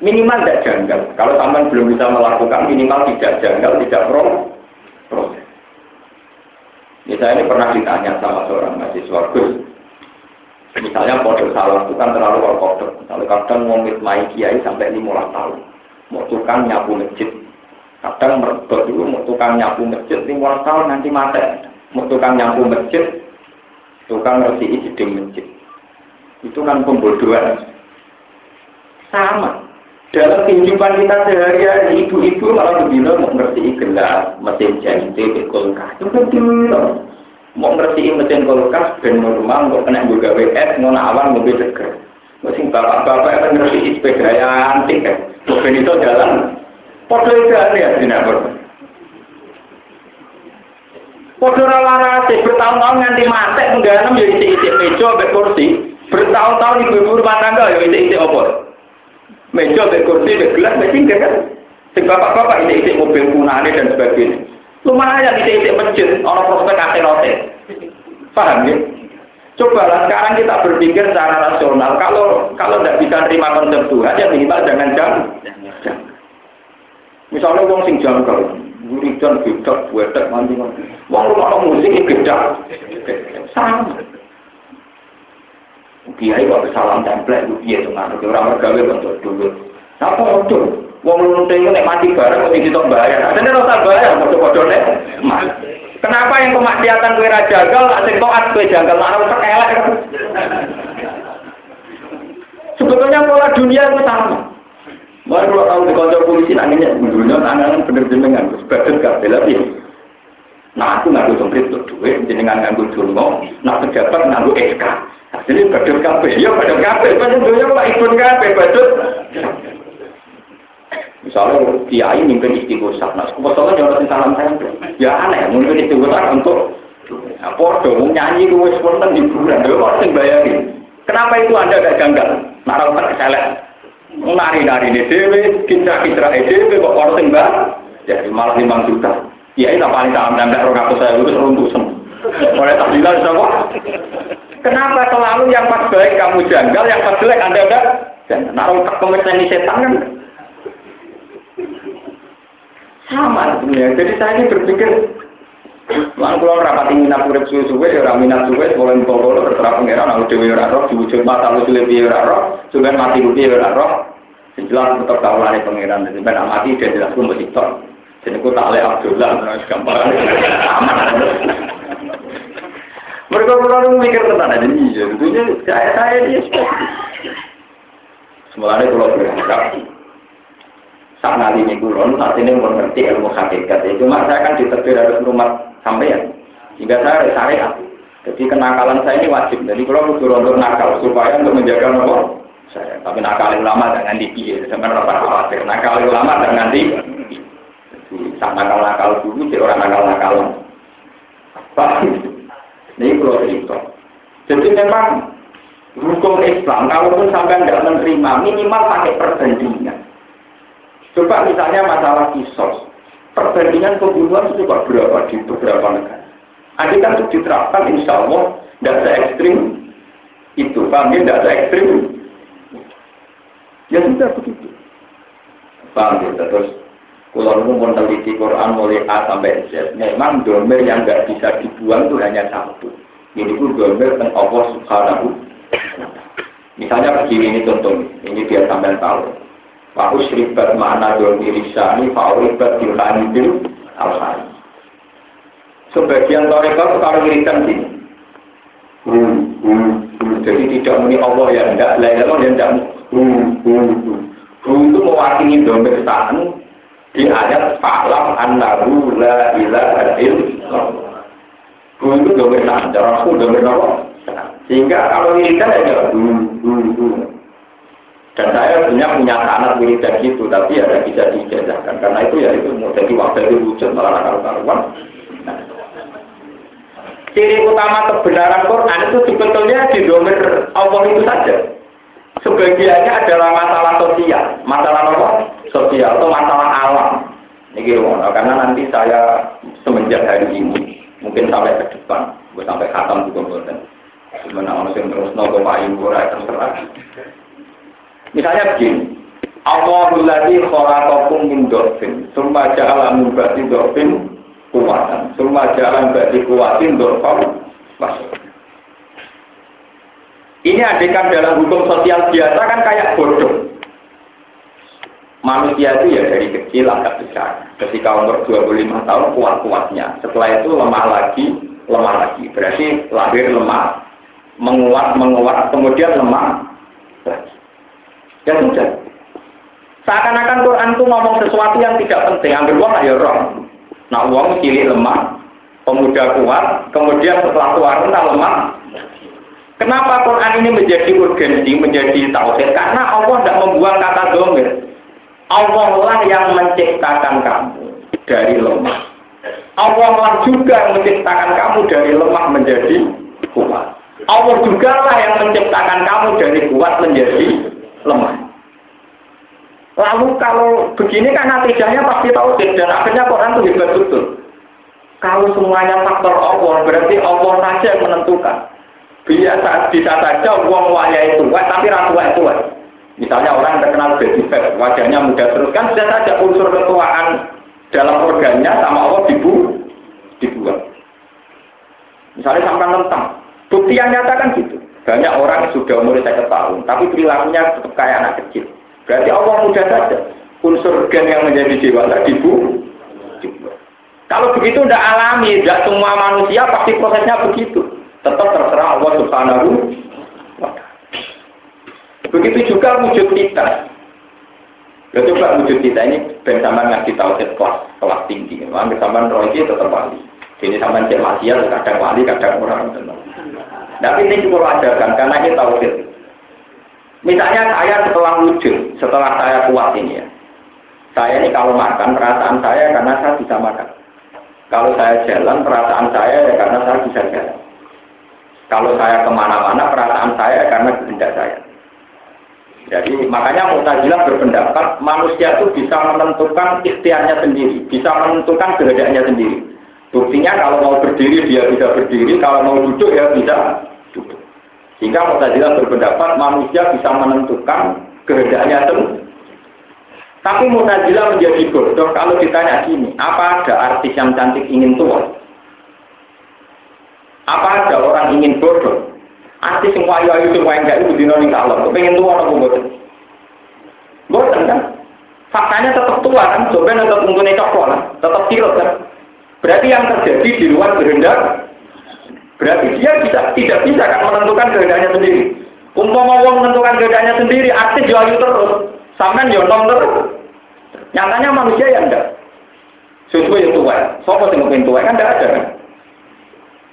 [SPEAKER 2] Minimal tidak janggal. Kalau sampean belum bisa melakukan minimal tidak janggal, tidak pro proses. Misalnya ini pernah ditanya sama seorang mahasiswa Gus. Misalnya kode salah itu kan terlalu kode. Misalnya kadang mau mai kiai sampai 15 tahun. Mau tukang nyapu masjid. Kadang merebut dulu mau tukang nyapu masjid 15 tahun nanti mati. Mau tukang nyapu masjid tukang ngerti jeding masjid. Itu kan pembodohan. Sama. dalam kehidupan kita sehari-hari ibu-ibu malah begini mau ngerti gelas mesin jahit kulkas itu kan dulu mau ngerti mesin kulkas ben normal mau kena juga WS mau awan mobil seger mesin bapak-bapak kan ngerti sepeda yang antik kan mobil itu jalan Podo itu ya tidak Podo ralarase bertahun-tahun nganti mati mengganam jadi isi-isi meja sampai kursi. Bertahun-tahun ibu-ibu rumah tangga ya isi-isi apa? Meja sampai kursi, sampai gelas, sampai tinggal kan? Si bapak-bapak isi-isi mobil punane dan sebagainya. Lumayan isi-isi masjid, orang prospek akhiratnya. Paham ya? Cobalah sekarang kita berpikir secara rasional. Kalau kalau tidak bisa terima konsep Tuhan, ya minimal jangan jangan. Misalnya wong sing janggal, wiridan bedak, buetek, mandi mandi. Wong rumah musik bedak, sama. Kiai kok salam template, iya tuh nggak orang bergawe bentuk dulu. Apa itu? Wong lu itu nek mati bareng mesti kita bayar. Ada nih rasa bayar, bodoh-bodoh nih. Kenapa yang kemaksiatan kue raja gagal, asing toat kue janggal, mana elek. Sebetulnya pola dunia itu sama. Mau kalau tahu di kantor polisi nanginya dulunya tangan bener jenengan sebagai gak tapi nah aku nganggu dompet untuk duit. Jenengan nganggu jono nah pejabat nganggu SK. Jadi badut kafe ya badut kafe badut dunia pak. Ikut kafe badut misalnya kiai mimpin istighosah nah jangan salam saya ya aneh mimpin istighosah untuk apa dong nyanyi gue spontan di bulan gue harus bayarin kenapa itu anda gak janggal naruh terkeselek Nari-nari ini dewe, kitra-kitra ini dewe, kok orang sembah. Jadi malah lima juta. Ya ini paling salam tanda orang aku saya itu seruntuk semua. Oleh tak bilang sama. Kenapa selalu yang pas baik kamu janggal, yang pas jelek anda enggak? Naruh tak pemerintah setan kan? Sama sebenarnya. Jadi saya ini berpikir Lan kula rapati minat urip suwe-suwe ya ora minat suwe boleh tolo terserah pangeran aku dhewe ora roh diwujud mata lu suwe piye ora roh suwen mati piye ora roh. Jelas tetep kawulane pangeran dadi ben mati dia jelas ku mesti tok jenengku tak oleh Abdullah terus gampang. Aman. Mereka kurang mikir tentang aja iya tentunya saya saya dia semuanya kalau berharap saat nanti ini kulon saat ini mengerti ilmu hakikat itu cuma saya kan diterbit dari rumah sampean. Sehingga saya syariat. Jadi kenakalan saya ini wajib. Jadi kalau butuh untuk nakal supaya untuk menjaga nomor saya. Tapi nakal ulama jangan dipilih. Sebenarnya apa khawatir. Nakal ulama jangan di. Saat nakal nakal dulu, si orang nakal nakal. Pak, ini kalau cerita. Jadi memang hukum Islam, kalaupun sampai tidak menerima, minimal pakai perbandingan. Coba misalnya masalah kisos perbandingan pembunuhan itu juga berapa di beberapa negara. Andai kan itu diterapkan, insya Allah tidak se ekstrim itu, paham ya? Tidak se ekstrim. Ya sudah begitu. Paham ya? Terus kalau mau meneliti Quran mulai A sampai Z, memang domer yang nggak bisa dibuang itu hanya satu. Ini pun domer dan Allah Subhanahu. Misalnya begini ini contoh, ini biar sampai tahu. Wa usribat ma'ana domi risani fa'uribat dilani bil al Sebagian mereka kalau wiridan sini. Hmm, hmm, hmm. Jadi tidak muni Allah ya enggak, lain ya enggak. Hmm, hmm, hmm. Hmm itu mewakili dompet stan di ayat Fa'lam annahu la ilaha illallah. Hmm itu dompet cara aku dompet apa? Sehingga kalau wiridan ya hmm, hmm, hmm. Dan saya punya punya anak dan gitu, tapi ya tidak bisa. Karena itu ya itu mau jadi waktu itu wujud malah karuan. Nah. Ciri utama kebenaran Quran itu sebetulnya di domain Allah itu saja. Sebagiannya adalah masalah sosial, masalah apa? Sosial atau masalah alam. Ini karena nanti saya semenjak hari ini, mungkin sampai ke depan, sampai khatam juga buatan. Sebenarnya orang yang terus nopo payu terserah. Misalnya begini, Allahul ladzi khalaqakum min dhafin, tsumma ja'ala min ba'di dhafin kuwatan, tsumma ja'ala min ba'di kuwatin dhafan Ini adegan dalam hukum sosial biasa kan kayak bodoh. Manusia itu ya dari kecil agak besar. Ketika umur 25 tahun kuat-kuatnya. Setelah itu lemah lagi, lemah lagi. Berarti lahir lemah, menguat, menguat, kemudian lemah lagi. Ya sudah. Seakan-akan Quran itu ngomong sesuatu yang tidak penting. Ambil uang ya roh. Nah uang cilik lemah, pemuda kuat, kemudian setelah tua rentah lemah. Kenapa Quran ini menjadi urgensi, menjadi tauhid? Karena Allah tidak membuang kata domir. Allah lah yang menciptakan kamu dari lemah. Allah lah juga menciptakan kamu dari lemah menjadi kuat. Allah juga lah yang menciptakan kamu dari kuat menjadi lemah. Lalu kalau begini kan natijahnya pasti tahu dan akhirnya Quran itu hebat betul. Kalau semuanya faktor Allah, berarti Allah saja yang menentukan. Biasa bisa saja uang waya itu, tapi ratu itu. Misalnya orang yang terkenal fat, wajahnya muda terus kan bisa saja unsur ketuaan dalam organnya sama Allah dibu dibuat. Misalnya sampai tentang bukti yang nyata kan gitu. Banyak orang sudah umur saya tahun, tapi perilakunya tetap kayak anak kecil. Berarti Allah mudah saja. Unsur gen yang menjadi dewasa dibu dibuat. Kalau begitu tidak alami, tidak semua manusia pasti prosesnya begitu. Tetap terserah Allah Subhanahu Begitu juga wujud kita. Ya coba wujud kita ini ben sampean ngaji tauhid kelas kelas tinggi. Hampir sampean roh itu tetap wali. Jadi sampean cek maksiat kadang wali kadang orang tenang. Tapi ini perlu ajarkan karena ini tauhid. Misalnya saya setelah wujud, setelah saya kuat ini ya. Saya ini kalau makan perasaan saya karena saya bisa makan. Kalau saya jalan, perasaan saya ya karena saya bisa jalan. Kalau saya ke mana-mana, perasaan saya ya karena kehendak saya. Jadi makanya Mu'tazilah berpendapat manusia itu bisa menentukan ikhtiarnya sendiri, bisa menentukan kehendaknya sendiri. Buktinya kalau mau berdiri dia bisa berdiri, kalau mau duduk ya bisa duduk. Sehingga Mu'tazilah berpendapat manusia bisa menentukan kehendaknya sendiri. Tapi Mu'tazilah menjadi bodoh kalau ditanya gini, apa ada artis yang cantik ingin tua? Apa ada orang ingin bodoh? Artis yang wayu ayu yang enggak itu dino ning Allah, pengen tua apa bodoh? Bodoh kan? Faktanya tetap tua kan, coba tetap untungnya coklat tetap tirot kan. Berarti yang terjadi di luar kehendak, berarti dia bisa tidak bisa kan menentukan kehendaknya sendiri. Umpama wong menentukan kehendaknya sendiri, artis jual terus. Sampai yo nom terus. Nyatanya manusia yang enggak. Sesuai yang tua. Sopo sing tua kan enggak ada kan.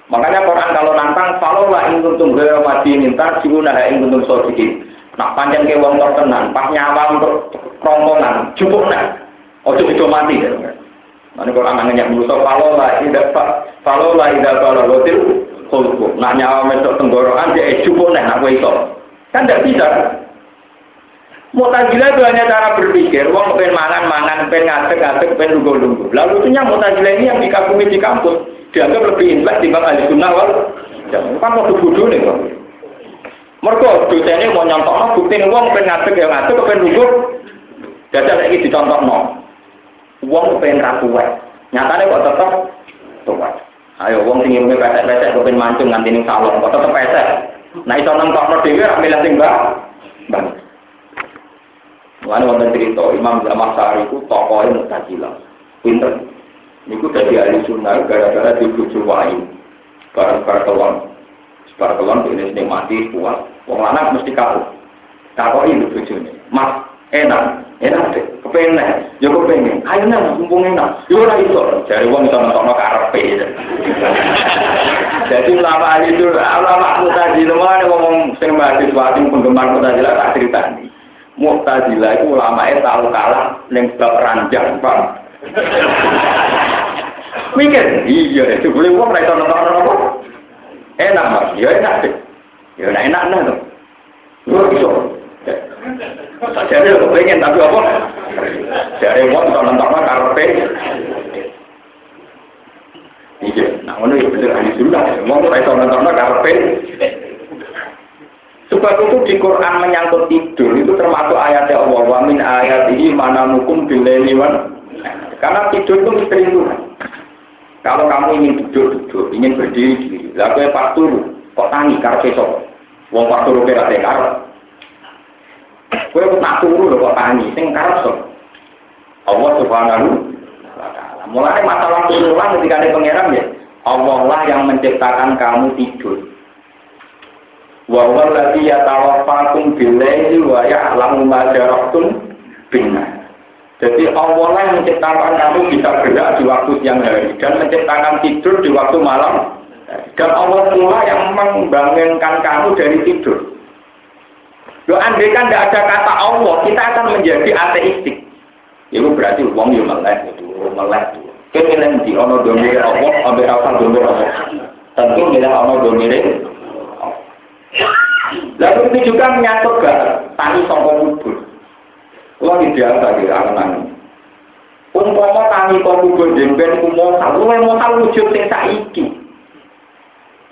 [SPEAKER 2] Makanya Quran kalau nantang kalau lah ing kuntum ghairu mati minta siguna ing kuntum sodikin. Nak panjang ke wong terkenan, pas nyawa untuk rombongan, cukup nak. Ojo itu mati ya. Mana Quran nanya musuh kalau lah tidak kalau lah tidak kalau lotil kulku. Nak nyawa mesok tenggorokan dia cukup nak nak iso. Kan tidak bisa? Mutazilah itu hanya cara berpikir, wong pengen mangan, mangan, pengen ngadek, ngadek, pengen lunggu-lunggu. Lalu itu Mutazilah ini yang dikagumi di kampus, dianggap lebih intelek dibanding ahli sunnah wal. Kan mau bodoh nih kok. Mereka dosennya mau nyontok, bukti nih pengen ngadek, ya ngadek, pengen lunggu. Jadi lagi dicontok no. Wong pengen ragu Nyatanya kok tetap tuh Ayo wong sing ilmu pesek-pesek kepen mancung nganti ning salon kok tetep pesek. Nah iso nentokno dhewe ra milih sing mbak. Bang. Mulane wonten cerita Imam Sari itu tokohnya Mu'tazilah. Pinter. Niku dadi ahli sunnah gara-gara dibujuk wayu. Barang-barang kelon. Barang kelon ini nikmati kuat. Wong lanang mesti kaku. Kaku ini bojone. Mas, enak. Enak deh. Kepengen. Ya kepengen. Ayo nang mumpung enak. Yo ora iso. Jare wong iso nentokno karepe. [LAUGHS] Jadi ulama itu ulama Mu'tazilah ngomong sing mahasiswa sing penggemar Mu'tazilah tak ceritani. Mu'tazilah itu ulama tahu kalah neng bab ranjang, Pak. [LAUGHS] Mikir, iya itu boleh uang mereka nonton apa? Enak mas, ya enak deh. Ya enak enak nah tuh. Lu bisa. Jadi aku pengen tapi apa? Jadi uang nonton nonton karpe. Iya, nah ini bener ahli sunnah. Mau mereka nonton karpe. Sebab itu di Quran menyangkut tidur itu termasuk ayatnya Allah wa min ayat ini mana mukum bileniwan karena tidur itu misteri. Kalau kamu ingin tidur tidur, ingin berdiri diri, lalu pas turu, kok tangi karena besok, wong pas turu kira karep. Kue tak turu lho kok tangi, sing karep sok. Allah subhanahu wa ta'ala. Mulai masalah turunan ketika ada pangeran ya, Allah lah yang menciptakan kamu tidur wa huwa alladhi yatawaffakum bil-laili wa ya'lamu ma jaraktum benar. Jadi Allah yang menciptakan kamu bisa gerak di waktu siang hari dan menciptakan tidur di waktu malam. Dan Allah pula yang membangunkan kamu dari tidur. Lo andai kan tidak ada kata Allah, kita akan menjadi ateistik. Itu berarti uang yang melek itu, melek itu. Kita di ono domir Allah, ambil rasa domir Allah. Tentu milih ono domir Lalu itu juga menyatu ke tani songkong kubur. Kalau biasa di anak Umpama tani kok kubur jemben ku mokal, luwe mokal wujud sing saiki.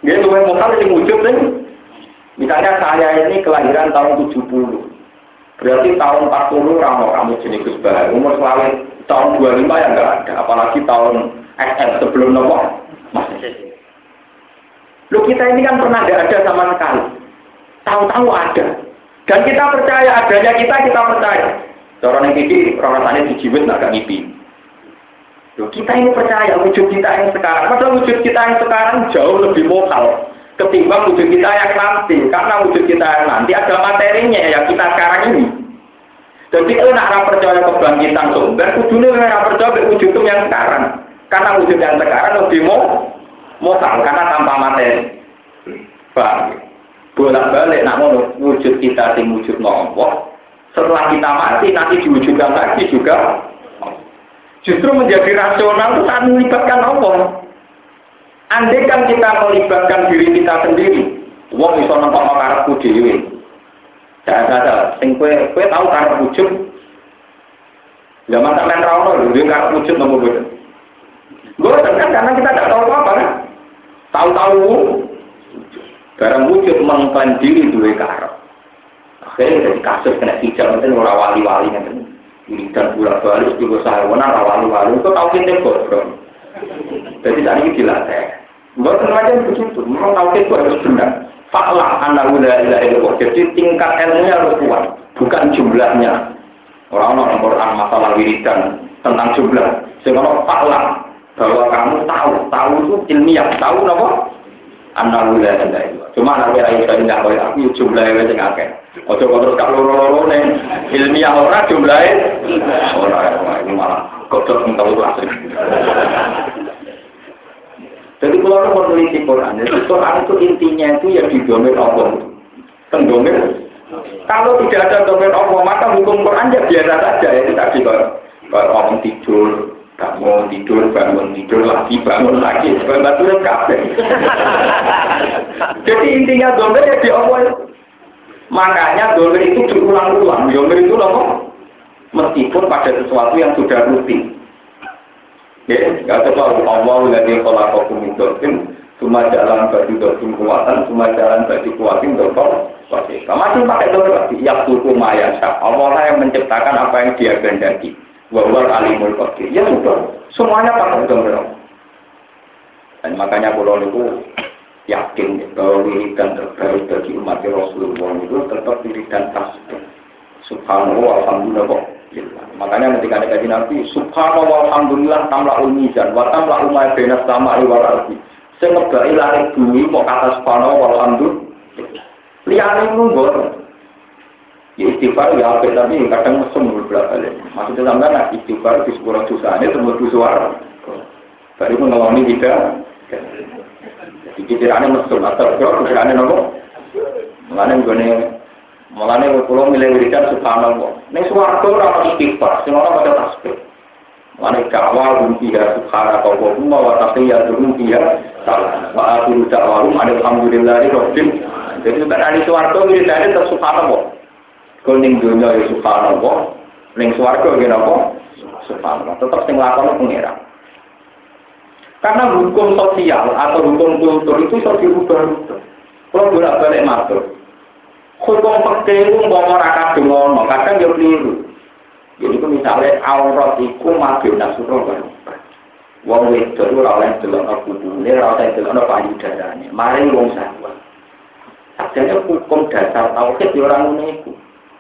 [SPEAKER 2] Dia luwe mokal sing wujud sing Misalnya saya ini kelahiran tahun 70. Berarti tahun 40 ramo kamu jenis Gus. Umur selalu tahun 25 ya enggak ada. Apalagi tahun SM sebelum nopo. Masih. Lu kita ini kan pernah tidak ada sama sekali. Tahu-tahu ada. Dan kita percaya adanya kita, kita percaya. Orang yang ini rasanya dijiwit nggak ngipi. Loh, kita ini percaya wujud kita yang sekarang. Padahal wujud kita yang sekarang jauh lebih mokal ketimbang wujud kita yang nanti. Karena wujud kita yang nanti ada materinya yang kita sekarang ini. Jadi itu nak percaya kebangkitan sumber, kudunya nak percaya wujud yang sekarang. Karena wujud yang sekarang lebih mau mokal karena tanpa materi. Bang, bolak balik namun wujud kita sing wujud nopo. Setelah kita mati nanti diwujudkan lagi juga. Justru menjadi rasional itu saat melibatkan Allah. Andai kan kita melibatkan diri kita sendiri, wong iso nampak karepku dhewe. Tidak ada, sing kue kue tahu karep wujud. Zaman sampean ra ono lho, karep wujud nomor boten. Gue kan karena kita tidak tahu apa kan. Tahu-tahu barang wujud mengklaim diri dua karep. Akhirnya dari kasus kena hijab itu ora wali-wali nanti. Ini dan bulan balik juga saya benar wali-wali itu tahu kita bodoh. Jadi tadi dilatih. Buat macam begitu, memang tauhid itu harus benar. Faklah anak udah ilah ilmu. Jadi tingkat ilmunya harus kuat, bukan jumlahnya. Orang-orang Quran masalah wiridan tentang jumlah. Sehingga faklah bahwa kamu tahu, tahu itu ilmiah, tahu apa? Anak udah ilah ilmu. Cuma ayo saya tidak boleh aku jumlahnya sing akeh. Ojo kok terus kalau loro nih ilmiah orang jumlahnya orang ini malah kodok tahu asli. Jadi kalau orang meneliti Quran, jadi Quran itu intinya itu ya didomir Allah. Tendomir. Kalau tidak ada domir Allah, maka hukum Quran ya biasa saja. Ya tadi kalau, orang tidur, bangun tidur, bangun tidur lagi, bangun lagi, bangun kafe. [LAUGHS] Jadi intinya domir ya di Allah. Makanya domir itu diulang-ulang. Domir itu loh, meskipun pada sesuatu yang sudah rutin. Ya, nggak tahu Allah lagi kalau aku mintokin, cuma jalan bagi dokin kuatan, cuma jalan bagi kuatin dokter. Oke, masih pakai dokter lagi. Ya tuku maya Allah lah yang menciptakan apa yang dia kehendaki. Wawal alimul qadir. Ya sudah, semuanya pakai dokter. Dan makanya kalau itu yakin bahwa wiridan terbaik bagi umat Rasulullah itu tetap wiridan tasbih. Subhanallah, alhamdulillah, Makanya ketika ada kaji Nabi, Subhanallah, Alhamdulillah, tamla mizan, wa tamla umay benas sama wal ardi. Saya ngebai lari bumi, mau kata Subhanallah, Alhamdulillah. Lihat ini. Ya istighfar ya apa tapi kadang mesum beberapa kali. Maksudnya sampai nak istighfar di sepuluh susah ini tembus suara. Baru mengalami kita. Jadi pikirannya mesum atau pikirannya nopo. Mengenai gue Mulane kula milih wiridan subhanallah. Ning swarga ora ono istighfar, ora pada tasbih. Mulane kawal rumpiya subhanallah wa umma wa taqiyatu rumpiya. Wa akhiru da'wahum alhamdulillahi rabbil Jadi kan ada swarga wiridane tetep subhanallah. Kau ning dunya ya subhanallah, ning swarga ya napa? Subhanallah. Tetap sing lakon pengira. Karena hukum sosial atau hukum kultur itu bisa dirubah-rubah. Kalau bolak-balik matur, Hukum fakir itu mau ora kadung kadang ya keliru. Jadi itu misalnya aurat iku mabih nasuro kan. Wong wedok ora oleh delok kubune, ora oleh delok payudarane. Mari wong sahwa. Sajane hukum dasar tauhid ya ora ngono iku.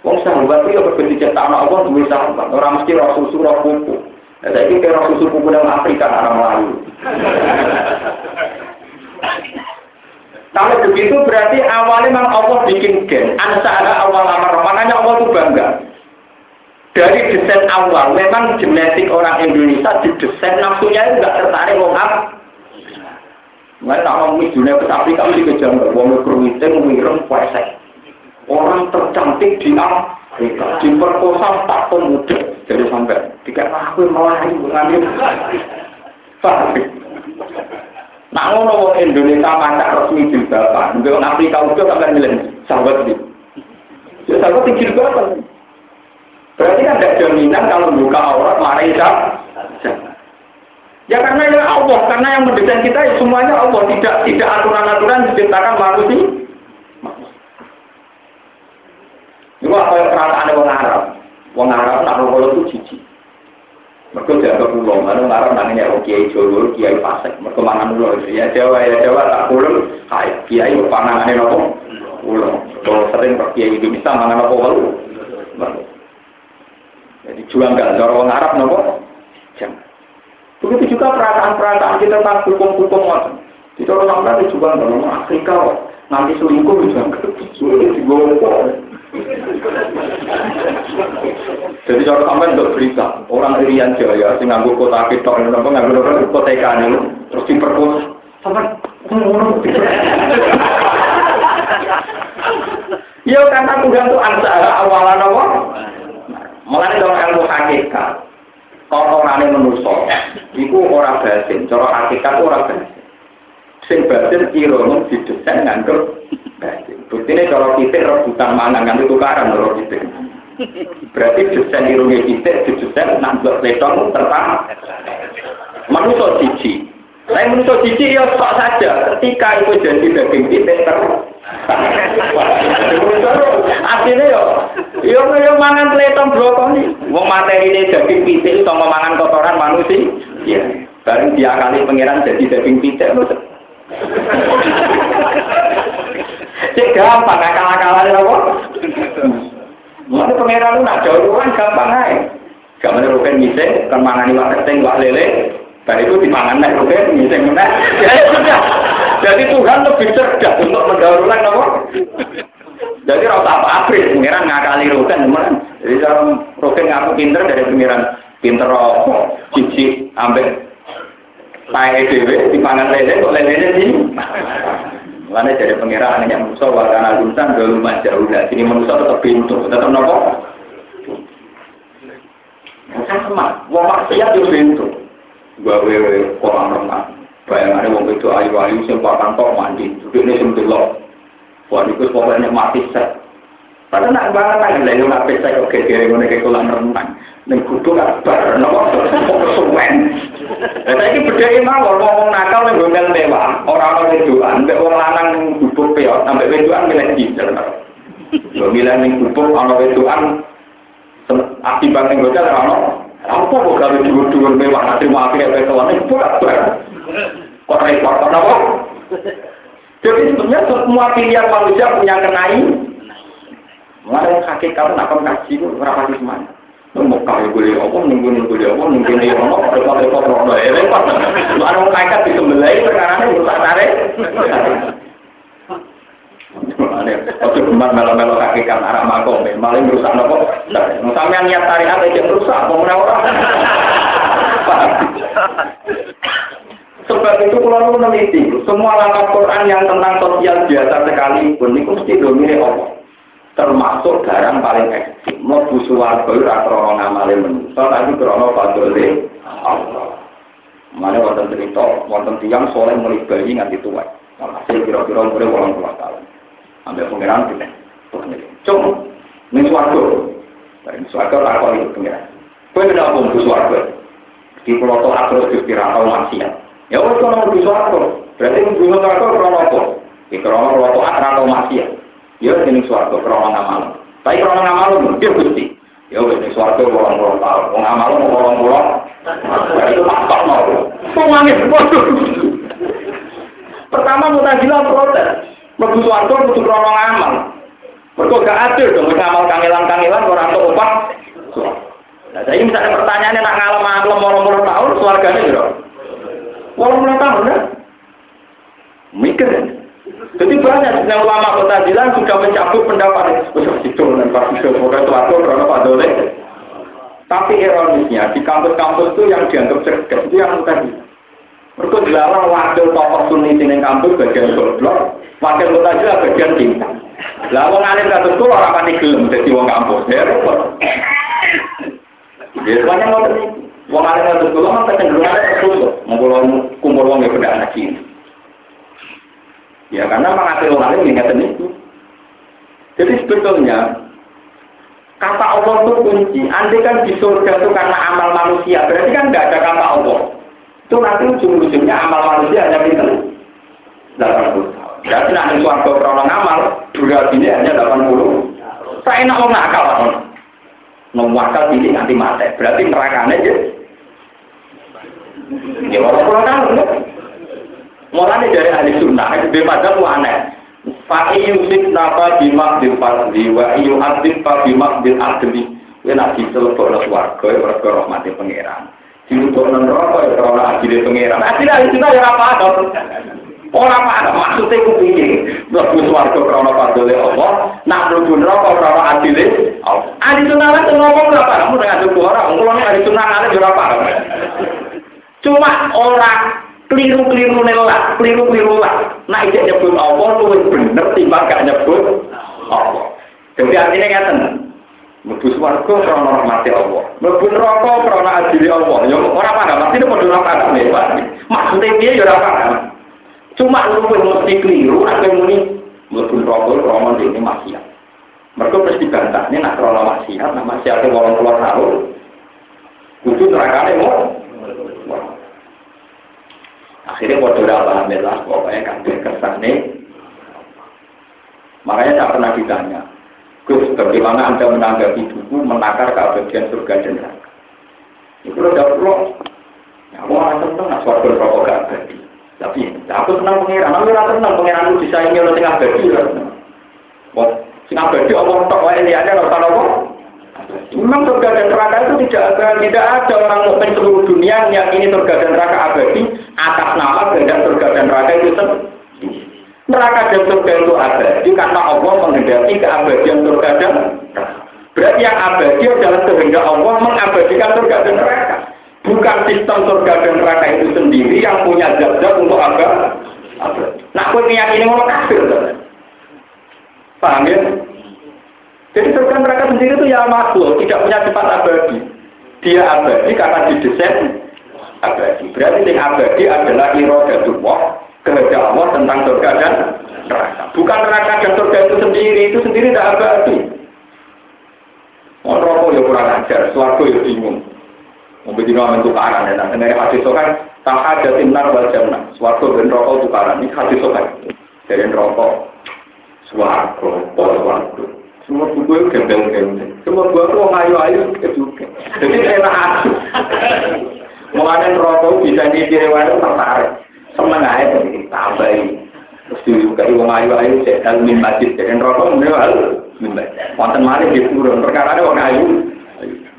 [SPEAKER 2] Wong sahabat itu ya berbeda cetak Allah duwe sahabat, ora mesti roh susu roh kuku. Nah, saya kira roh susu kuku nang Afrika orang Melayu. Kalau begitu berarti awalnya memang Allah bikin gen. Ansara awal amar. Makanya Allah itu bangga. dari desain awal memang genetik orang Indonesia didesain nafsunya itu nggak tertarik Nggak tak mau dunia ke Afrika mesti kejam wong kerwiting puasa orang tercantik di Afrika diperkosa tak pemuda jadi sampai tiga aku malah ngambil Nah, wong Indonesia macak resmi jilbaban. Mbek Afrika udah sampai milih sahabat iki. Ya sahabat iki jilbaban. Berarti kan ada jaminan kalau buka aurat marai Ya karena ya Allah, karena yang mendesain kita ya semuanya Allah, tidak tidak aturan-aturan diciptakan manusia. Apa yang perasaan orang Arab? Orang Arab nak rokok itu cici. Mereka jaga pulau, mana ngarep nangnya oh kiai Jawa, kiai Pasek, mereka mangan pulau ya Jawa ya Jawa tak pulau, kiai kiai panangannya nopo pulau. Kalau sering kiai Indonesia mangan nopo pulau. Jadi jual nggak cara orang nopo, jangan. Begitu juga perasaan-perasaan kita tentang hukum-hukum waktu. Di orang Arab juga mau Afrika, nanti selingkuh juga digolong. Jadi kalau sampai untuk berita, orang Irian Jaya, sing nganggo kota kita, ini nganggo orang kota ikan itu, terus diperkosa, sampai ngono. Ya karena Tuhan itu ansara awalan apa? Malah itu ilmu hakikat. Kalau orangnya menuso, itu orang batin. Cara hakikat orang batin. Sing batin irono didesain nganggo batin. Buktinya kalau kita rebutan mangan kan itu tukaran kalau kita. Berarti desain irungnya kita didesain nambah letong tertang. Manusia cici. Saya manusia cici ya sok saja. Ketika itu jadi daging kita ter. Artinya ya, ya ya mangan letong nih. Wong materi ini daging pitik sama mangan kotoran manusia. Ya, baru diakali pangeran jadi daging pitik. Cek gampang, akal-akalan apa? Mulai pengeran lu nak jauh kan gampang aja. Gak mana rugen miseng, kan mangani wak keteng, wak lele. Dan itu dimangan naik rugen, miseng menak. Ya sudah. Jadi Tuhan lebih cerdas untuk mendarulan apa? Jadi rasa apa apris, pengiran ngakali teman. Jadi kalau rugen ngaku pinter dari pengiran pinter apa, cici, ambek Pakai EDW, dipangan lele, kok lele sini. Mana dari pengiraan yang manusia warna belum jauh dari sini manusia tetap pintu, tetap nopo. Sama, wong maksiat itu pintu. Gawe kolam renang. Bayangannya wong itu ayu-ayu sing pakan mandi, duduk ini sing delok. Wah, itu pokoknya mati set. Padahal nak banget lagi, lalu nak pesa kok kira-kira ngono ke kolam renang. Ning kudu kabar, nopo kesuwen. Lah saiki bedheke mawon ngomong nakal ning gomel mewah, ora ana wedoan, mek wong lanang bubuk peot, sampe wedoan milih diesel. Yo milih ning bubuk ana wedoan akibat ning hotel ora ana. Apa kok gawe dhuwur-dhuwur mewah nanti mau akhirnya kayak kawan itu kabar. Kok repot napa? Jadi sebenarnya semua pilihan manusia punya kenai. Mulai hakikat nak ngaji itu berapa semuanya? Kali boleh apa, nunggu nunggu dia apa, nunggu dia apa, ya ini. Waktu gemar melo-melo kaki kan arah makom, malah merusak nopo. Sampai niat tarik apa yang merusak, mau orang. Sebab itu meneliti, semua langkah Quran yang tentang sosial biasa sekalipun, itu mesti domine Allah termasuk barang paling ekstrim. Mau busuar baru atau ngamale manusia, tapi krono fadole Allah. Mana wonten cerita, wonten tiang soleh mulai bayi nganti tua. Hasil kira-kira mulai orang tua tahun. Ambil pengiran kita. Cuma, ini suarga. Ini suarga tak kau itu pengiran. Kau tidak pun suarga. Di pulau itu atau di kira atau maksiat. Ya wes kalau mau suarga. Berarti mau suarga krono apa? Di krono pulau itu atau maksiat. Ya ini suatu krono ngamal. Tapi krono ngamal dia gusti. Ya wis suatu orang orang tahu. Wong mau. Nah, itu apa mau? Pengangin bodoh. Pertama mutazilah protes. Mergo suatu kudu krono ngamal. Mergo gak adil dong ngamal kangelan-kangelan orang tuh upah. Nah, jadi misalnya pertanyaannya nak ngalem-ngalem orang-orang tahun, keluarganya gitu. Walau tahun kan? Mikir? Jadi banyak yang ulama kota bilang sudah mencabut pendapat itu dan Pak Bisa Pokoknya itu aku Dole. Tapi ironisnya di kampus-kampus itu yang dianggap cerdas itu yang tadi. Mereka dilarang wakil tokoh sunni di kampus bagian goblok, wakil mutajila bagian cinta. Lah wong alim kados kula ora pati gelem dadi wong kampus. Ya repot. Ya semuanya mau tadi. Wong alim kados kula mah kecenderungan tertutup. Ngumpul kumpul wong ya beda cilik. Ya karena mengatur wong alim ngeten itu. Jadi sebetulnya kata Allah itu kunci. Andai kan di surga itu karena amal manusia, berarti kan nggak ada kata Allah. Itu nanti ujung-ujungnya amal manusia hanya pinter. 80 tahun. Berarti nanti suarga krono amal, durasinya hanya 80. Saya enak mau nakal. Nakal ini nanti mati. Berarti nerakanya aja. Ya kan, mulai dari ahli sunnah, itu bebas aneh. Fa'i yusik napa bimak bil fadli wa iyu bimak bil adli. Ya nak diselebok lo swarga ya mergo rahmati pangeran. Dilebok nang neraka ya karena adile pangeran. Adile ahli sunnah ya apa ada. Ora apa maksudnya ku piye? Mlebu swarga karena fadli Allah, nak mlebu neraka karena adile Allah. Ahli sunnah lan ngomong apa? Kamu dengan ada orang, kulo ahli sunnah lan yo apa. Cuma orang keliru-keliru nelah, keliru-keliru lah. Nah, ijek nyebut Allah lu bener timbang gak nyebut Allah. Jadi artinya ngeten. Mlebu swarga krana rahmati Allah. Mlebu neraka krana adili Allah. Ya ora paham, mesti itu padha ora paham ya, Pak. Maksudnya piye ya paham. Cuma lu mesti keliru nek muni mlebu neraka krana dene maksiat. Mereka mesti bantah, ini nak krana maksiat, nak maksiatnya 80 tahun. Kudu nerakane mau Akhirnya bodoh paham lah, pokoknya kesan nih. Makanya tak pernah ditanya, Gus, bagaimana Anda menanggapi buku menakar keabadian surga dan neraka? Itu udah perlu. Ya, aku orang seneng, nak suara rokok gak abadi. Tapi, aku senang pengiran, aku orang senang pengiran itu disaingi oleh tengah abadi. Wah, sing abadi, Allah tak wae lihatnya, rasa apa? Memang surga dan neraka itu tidak ada, tidak ada orang mukmin seluruh dunia yang ini surga dan neraka abadi atas nama kehendak surga dan neraka itu sendiri. Neraka dan surga itu abadi karena Allah menghendaki keabadian surga dan. Berarti yang abadi adalah kehendak Allah mengabadikan surga dan neraka. Bukan sistem surga dan neraka itu sendiri yang punya zat-zat untuk abadi. Nah, aku meyakini mau kafir. Paham ya? Jadi surga neraka sendiri itu ya makhluk, tidak punya sifat abadi. Dia abadi karena didesain abadi. Berarti yang abadi adalah irodatullah, kehendak Allah tentang surga dan neraka. Bukan neraka dan surga itu sendiri, itu sendiri tidak abadi. Mau rokok ya kurang ajar, suarga ya bingung. Mungkin dino itu tukaran ya, nah sebenarnya hadis sokan, tak ada timnar wal jannah, suarga dan rokok tukaran, ini hadis sokan. Dari rokok, suarga, suarga. Semua buku itu gembel-gembel. Semua buku itu ayu-ayu juga. Jadi enak. Mengenai rokok bisa dikira-kira tertarik. Seneng aja tambahin. Terus juga ibu ayu-ayu dan min rokok mending hal min masjid. Wonten di turun. Perkara ada orang ayu.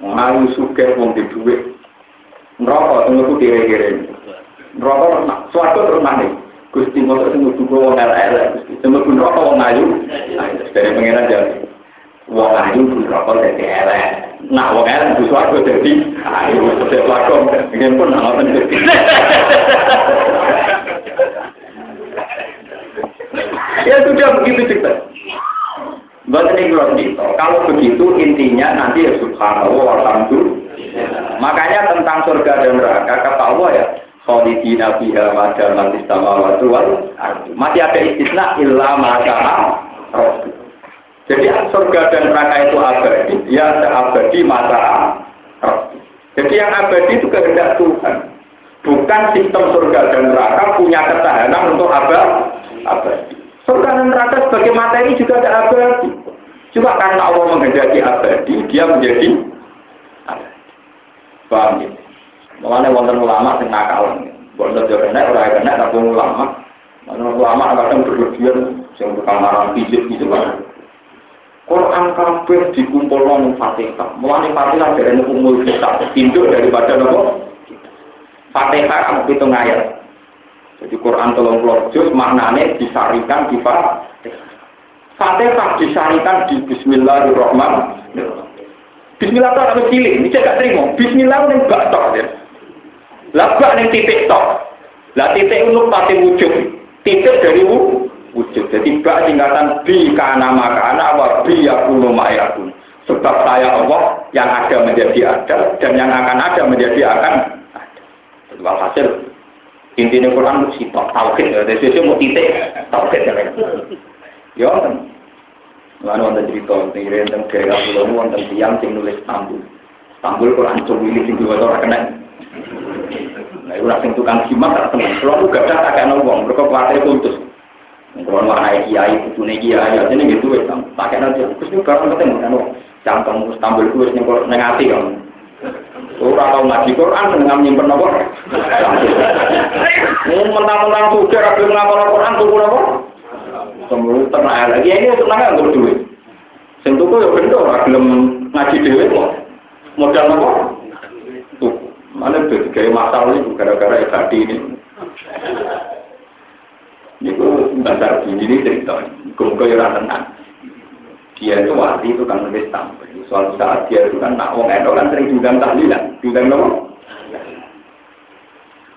[SPEAKER 2] Wong suka wong di duit. Rokok tunggu tuh kira-kira. Rokok suatu terus mana? Gusti mau tunggu tunggu wong elek. Gusti tunggu rokok wong ayu. Dari pengiran jadi. Wong ayu pun rokok dadi elek. Nah, wong elek bu swarga dadi ayu [LAUGHS] dadi swarga. Ingin pun ngoten dadi. Ya sudah begitu cerita. Buat ini gitu. Kalau begitu intinya nanti ya subhanallah walhamdulillah. Makanya tentang surga dan neraka kata Allah ya khalidina fiha ma damat samawati wal Masih ada istisna illa ma Rasul. Jadi surga dan neraka itu abadi, ya abadi masa Jadi yang abadi itu kehendak Tuhan. Bukan sistem surga dan neraka punya ketahanan untuk abadi. Surga dan neraka sebagai materi juga ada abadi. Cuma karena Allah menghendaki abadi, dia menjadi abadi. Paham ya? Mulanya wonten ulama sing nakal. Wonten yo kena ora kena tapi ulama. Mana ulama kadang berlebihan sing tukang marang fisik gitu kan. Quran kabeh dikumpul nang Fatihah. Mulane Fatihah dari umur kita induk daripada nopo? Fatihah kamu hitung ayat. Jadi Quran tolong juz maknanya disarikan di Fatihah. Fatihah disarikan di Bismillahirrahmanirrahim. Bismillah tok harus cilik, ini gak terima. Bismillah ning bak tok ya. Lah ning titik tok. Lah titik untuk pati wujud. Titik dari wujud. Jadi bak singkatan bi kana makana wa bi yakunu ma'yakun. Sebab saya Allah yang ada menjadi ada dan yang akan ada menjadi akan ada. Walhasil intinya Quran sitok tauhid ya. Dari sisi mau titik tauhid ya. Ya kan. Lalu wonten cerita tentang tentang daerah pulau wonten tiang sing nulis Istanbul. Istanbul Quran cumi sing dua orang kena. Nah, itu sing tukang simak tak temen. Kalau aku gak ada tak kena uang, mereka kuatir kultus. Kalau warna kiai, putune kiai, aja nih gitu ya, kena dia. Terus ini barang ketemu kan, cangkem Istanbul itu yang kalau kan. Ora tau ngaji Quran dengan nyimpen apa? Mau mentang-mentang suka rapi ngapal Quran tuku apa? Kemudian tenang lagi ini tenang nggak duit. Sing ya benda gelem ngaji dhewe kok. Modal apa? Tuh, mana tuh kayak masalah itu gara-gara ya tadi ini. Itu dasar gini ini cerita. Gue ya tenang. Dia itu wali itu kan nulis tampil. Suatu saat dia itu kan nak wong edo kan sering diundang tahlilan, diundang nopo.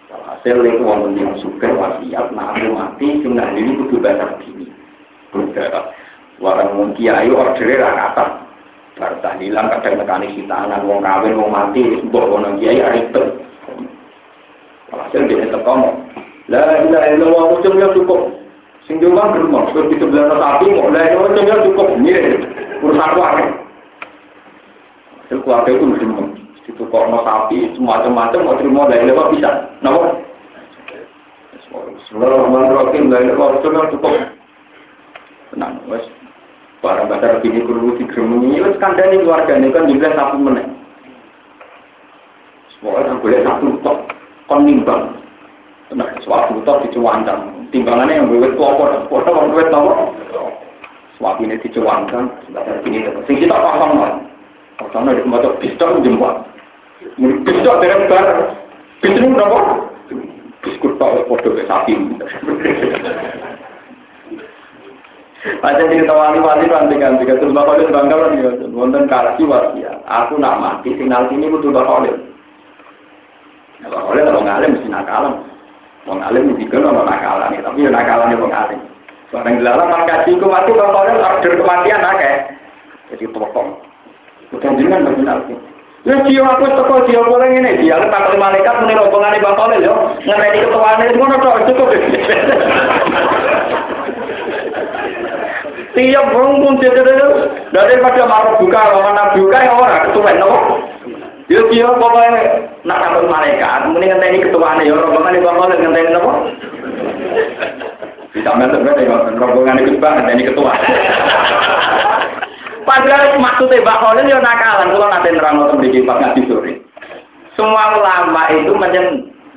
[SPEAKER 2] Hasil itu wong yang suka wasiat, nah aku mati, sunnah ini kudu dasar gini. Berdarah. Warang wong kiai ordernya rata. Baru tahlilan kadang mekanik hitanan, wong kawin, wong mati, mbok wong kiai ribet. Hasil dia tekong. La ilaha illallah ujungnya cukup. Sing diomong geremong, terus di sebelah sapi, mau la ilaha ujungnya cukup. Ini urusan keluarga. Hasil keluarga itu geremong. Itu kok mau sapi, semacam-macam, mau terima la ilaha bisa. Kenapa? Bismillahirrahmanirrahim, la ilaha ujungnya cukup. Tenang, wes. Barang badar bini kurubu di geremong ini, wes kandani keluarga ini kan juga satu menit. Semoga boleh satu tok, kon nimbang. Nah, suatu tok dicuandang. Timbangannya yang bebet pelopor, pelopor yang bebet pelopor. Suatu ini dicuandang, sebentar ini dapat. Sing kita paham lah. Pertama di tempat bistok jempol. Bistok dari bar, bistok ini berapa? Biskut pak, podo ke sapi. Aja cerita wali-wali nanti kan, jika terus bapak itu bangga kan, wonten karasi wasiat. Aku nak mati, tinggal sini kudu bapak Ya Bapak Oleh kalau ngalim mesti nakalan. Wong alim mesti kan ono nakalan, tapi ya nakalan wong alim. Barang dilalah pas kaji ku mati Oleh order kematian akeh. Jadi potong. Bukan jenengan benar. Ya dia aku teko dia orang ini dia tak malaikat muni rombongan Bapak Oleh yo ngerti ketuane ngono tok cukup. Tiap wong pun daripada marah buka lawan buka ya ora ketuan nopo. Yo dia pokoknya nak kabut malaikat, mending ngenteni ketuane ya rombongan iki bakal ngenteni napa? Bisa mantep kan ya rombongan iki bang ngenteni ketua. [LAUGHS] Padahal maksudnya bakal yo nakalan kula nanti nerang ngoten mriki pas ngaji sore. Semua ulama itu menyen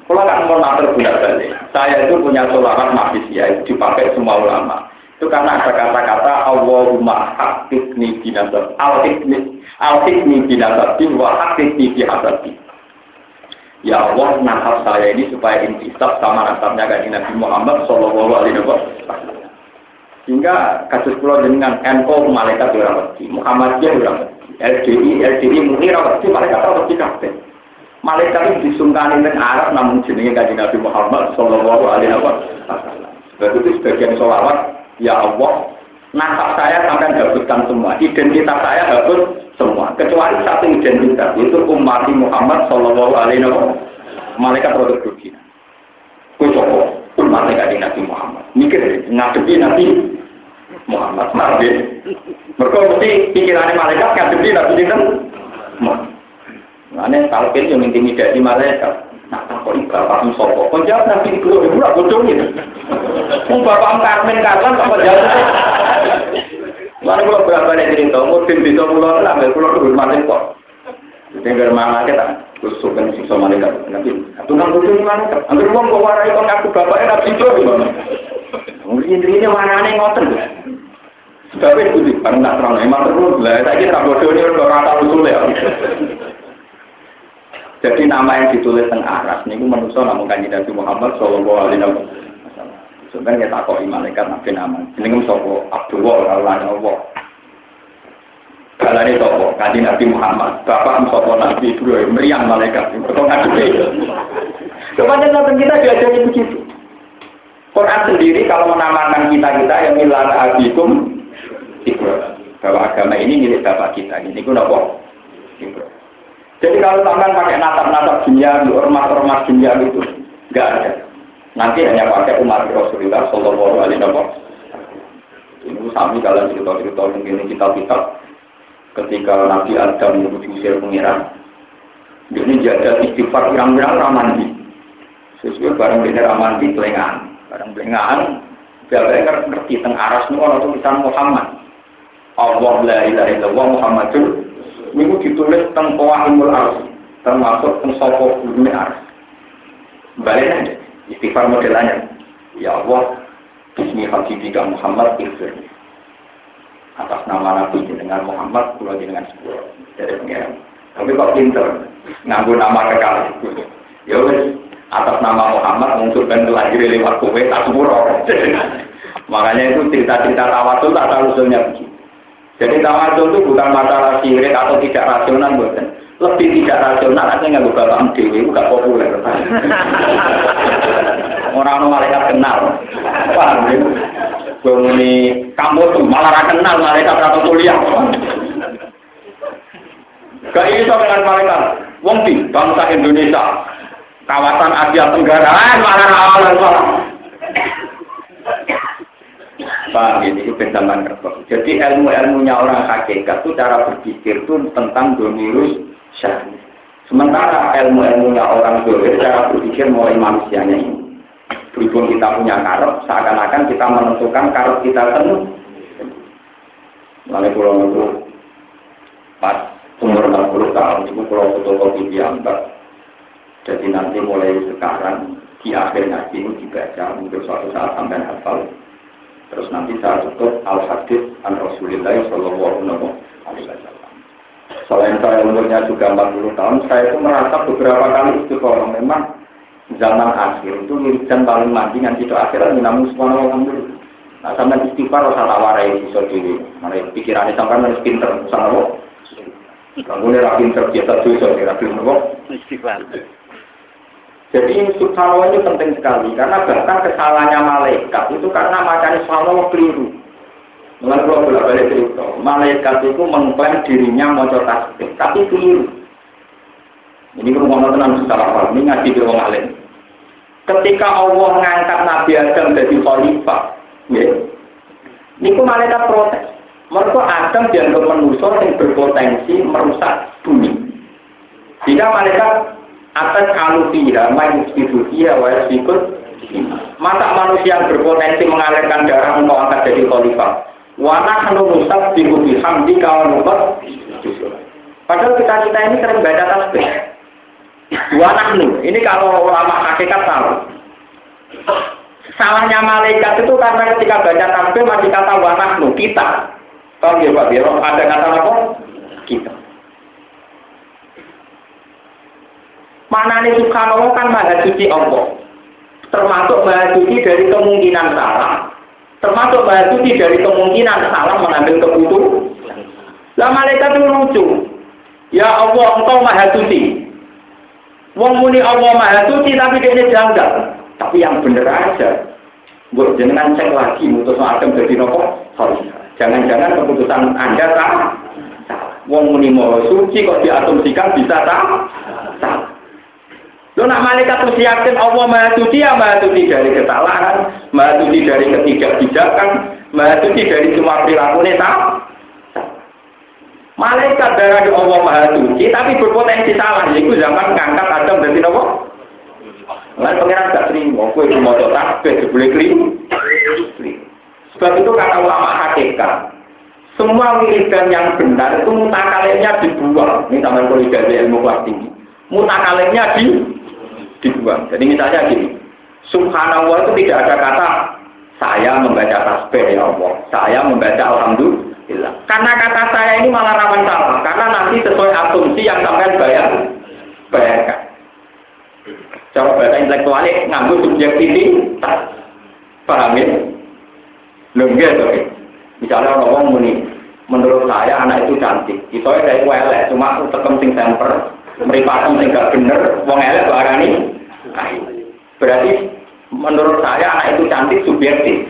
[SPEAKER 2] kalau kan mau matur bulat balik. Saya itu punya sholawat mafisia itu dipakai semua ulama. Itu karena ada kata-kata Allahumma hakikni binasab al-hikni al-hikni binasabin wa hakikni bihasabi. Ya Allah, nasab saya ini supaya intisab sama nasabnya kan Nabi Muhammad Shallallahu Alaihi Wasallam. Sehingga kasus pulau dengan NO malaikat dirawati, Muhammadiyah dirawati, LDI, LDI muni rawati, malaikat rawati kabeh. Malaikat itu disungkani dengan Arab namun jenenge kajian Nabi Muhammad Shallallahu Alaihi Wasallam. Itu sebagian sholawat Ya Allah, nasab saya sampai hapuskan semua, identitas saya hapus semua, kecuali satu identitas, yaitu umat Muhammad Shallallahu Alaihi Wasallam, malaikat produk dunia. Kue coba, umat Nabi Nabi Muhammad, mikir ngadepi Nabi Muhammad, Nabi. Mereka mesti pikirannya malaikat ngadepi Nabi Muhammad. Mana talqin yang intimidasi malaikat. Nah, kok bapak sopo? Kok jawab nanti di kulo ibu lah bodoh ini. Mau bapak karmen karlan apa jawab? Lalu kalau berapa nih cerita, tim bisa pulau lah, ambil pulau dulu mati kok. Dengar mana kita, kusuk kan siksa malaikat. Nanti, tukang bodoh ini mana? Ambil uang kok warai kok aku bapaknya nabi itu gimana? Mungkin ini mana nih ngoten. Sebabnya itu, karena terang, emang terus lah. Saya kira bodoh ini udah rata usul ya. Jadi nama yang ditulis teng Arab ini manusia namun kanji Nabi Muhammad Shallallahu Alaihi Wasallam. Sebenarnya kita kok malaikat nabi nama. Ini kan sopo Abdullah Allah Allah. Balane sopo, kaji Nabi Muhammad, bapak sopo Nabi Ibrahim, meriang malaikat, itu ngadepi. Kemudian nonton kita diajari begitu. Quran sendiri kalau menamakan kita-kita yang milah abikum, Ibrahim. Bahwa agama ini milik bapak kita. Ini pun apa? Ibrahim. Jadi kalau sampai pakai natap-natap dunia, ormas-ormas dunia itu, enggak ada. Nanti hanya pakai umat Rasulullah Shallallahu Alaihi Wasallam. Ini sami kalian cerita-cerita mungkin kitab-kitab ketika Nabi Adam diusir pengiran. Ini jaga istighfar pirang-pirang ramandi. Sesuai barang bener ramandi telengan. Barang biar ngerti teng aras semua atau tulisan Muhammad. Allah la ilaha illallah Muhammadur Ini ditulis teng Qawahimul Ars termasuk teng Sopo Bumi Ars. Istighfar modelannya. Ya Allah, Bismi Habibika Muhammad Ighfir atas nama Nabi dengan Muhammad pulau dengan sepuluh dari pengiran. Tapi kok pinter nganggu nama kekal. Ya wes atas nama Muhammad dan kelahiran lewat kowe tak sepuluh. [LAUGHS] Makanya itu cerita-cerita tawasul tak tahu usulnya. Jadi tawasul itu bukan masalah sirik atau tidak rasional bukan. Lebih tidak rasional aja nggak buka bang dewi, bukan populer. [LAUGHS] Orang malaikat kenal, paham ya? Banguni kampus tuh malah kenal malaikat atau kuliah. Gak iso dengan malaikat. Wong di bangsa Indonesia, kawasan Asia Tenggara, eh, malah malah malah. Pak, ini itu pentambahan kertas. Jadi ilmu-ilmunya orang hakikat itu cara berpikir itu tentang domirus syahid. Sementara ilmu-ilmunya orang dolir cara berpikir mulai manusianya ini. Berhubung kita punya karep, seakan-akan kita menentukan karep kita penuh. Lalu pulau itu pas umur 60 tahun itu pulau fotokopi diambil. Jadi nanti mulai sekarang di akhir ngaji dibaca untuk suatu saat sampai hafal. Terus nanti saya tutup al hadis an Rasulillah Shallallahu Alaihi Wasallam. Selain saya umurnya juga 40 tahun, saya itu merasa beberapa kali itu kalau memang zaman akhir itu wiridan paling mati nganti itu akhirat namun subhanahu alhamdulillah. Nah sampai istighfar rasa tawarai bisa diri mana pikirannya sampai harus pinter sama lo kamu ini rapi pinter biasa dosa rapi nopo istighfar jadi subhanallah itu penting sekali karena bahkan kesalahannya malaikat itu karena makanya subhanallah keliru Mengenai kalau bolak balik cerita, malaikat itu mengklaim dirinya mau tasbih, tapi keliru. Ini rumah tenang salah ini ngaji di rumah alim. Ketika Allah mengangkat Nabi Adam jadi khalifah, ya, ini malaikat protes. Mereka Adam dianggap manusia yang berpotensi merusak bumi. Jika malaikat atas alufiha, main dia wa sikut, masa manusia yang berpotensi mengalirkan darah untuk angkat jadi khalifah. Wana hanu musab bihubi hamdi kawan Padahal kita kita ini sering baca tasbih. Dua nahnu. Ini kalau ulama hakikat tahu. Salahnya malaikat itu karena ketika baca tasbih masih kata wa nahnu, kita. Tahu ya Pak? Ada kata apa? Kita. Mana nih subhanallah kan maha suci Allah. Termasuk maha suci dari kemungkinan salah. Termasuk maha suci dari kemungkinan salah mengambil keputusan. Lah malaikat itu lucu. Ya Allah, engkau maha suci. Wong muni Allah Maha Suci tapi dia janggal. Tapi yang bener aja. Buat jenengan cek lagi mutus Adam jadi nopo. Jangan-jangan keputusan Anda salah. Wong muni Maha Suci kok diasumsikan bisa salah. Lo nak malaikat terus yakin Allah Maha Suci ya Maha Suci dari kesalahan, Maha Suci dari ketidakbijakan, Maha Suci dari semua perilaku salah. Malaikat darah Allah Maha Suci, tapi berpotensi salah. Itu zaman ngangkat Adam dari nopo. Lain pengiran gak terima, kue itu mau tasbih, boleh keliru. Sebab itu kata ulama hakikat, semua wiridan yang benar itu mutakalimnya dibuang. Ini sama kuliah ilmu kelas tinggi. Mutakalimnya di dibuang. Jadi misalnya gini, Subhanallah itu tidak ada kata saya membaca tasbih ya Allah, saya membaca alhamdulillah karena kata saya ini malah rawan salah, karena nanti sesuai asumsi yang sampai bayar, bayarkan. Cara bahasa intelektualnya nganggu subjektivitas, paham ya? Lengge tuh. Misalnya orang ngomong menurut saya anak itu cantik. Itu ya kayak elek, cuma tekem sing temper, meripatem sing gak bener, wong elek barani. Berarti menurut saya anak itu cantik subjektif.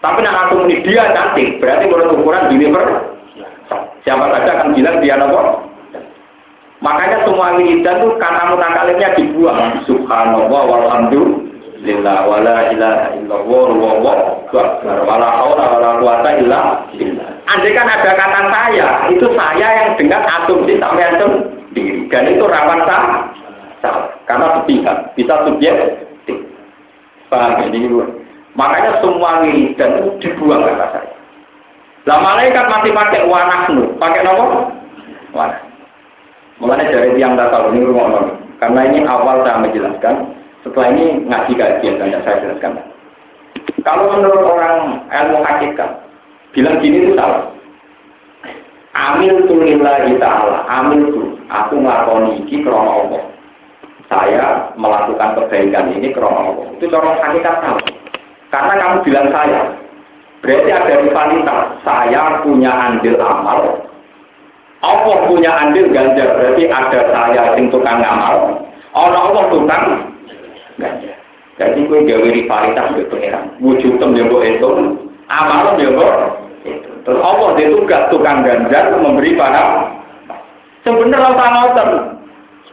[SPEAKER 2] Tapi nak aku dia cantik, berarti menurut ukuran gini per. Siapa saja akan bilang dia nopo. Makanya semua wiridan itu kata mutakalimnya dibuang. Subhanallah walhamdulillah wala ilaha illallah wallahu wala haula wala quwata illa billah. Andai kan ada kata saya, itu saya yang dengan asumsi sampai sendiri. Dan itu rawan salah. Karena sepihak, bisa subjektif. Paham ya? ini Makanya semua wiridan itu dibuang kata saya. Lah malaikat masih pakai wanahnu, pakai nomor wanah. Mulanya dari tiang tak tahu ini rumah Karena ini awal saya menjelaskan, setelah ini ngaji kajian banyak saya jelaskan. Kalau menurut orang ilmu hakikat, bilang gini itu salah. Amil tu lillahi ta'ala, amil tu, aku melakukan ini krono Allah. Saya melakukan kebaikan ini krono Allah. Itu cara hakikat salah. Karena kamu bilang saya, berarti ada rivalitas. Saya punya andil amal, Allah punya andil ganjar, berarti ada saya yang tukang ngamal, orang Allah tukang ganjar. Jadi gue gawe rivalitas di pengiran. Wujud tem itu, amal itu. Terus Allah dia tugas tukang ganjar memberi pada sebenarnya orang ngoten.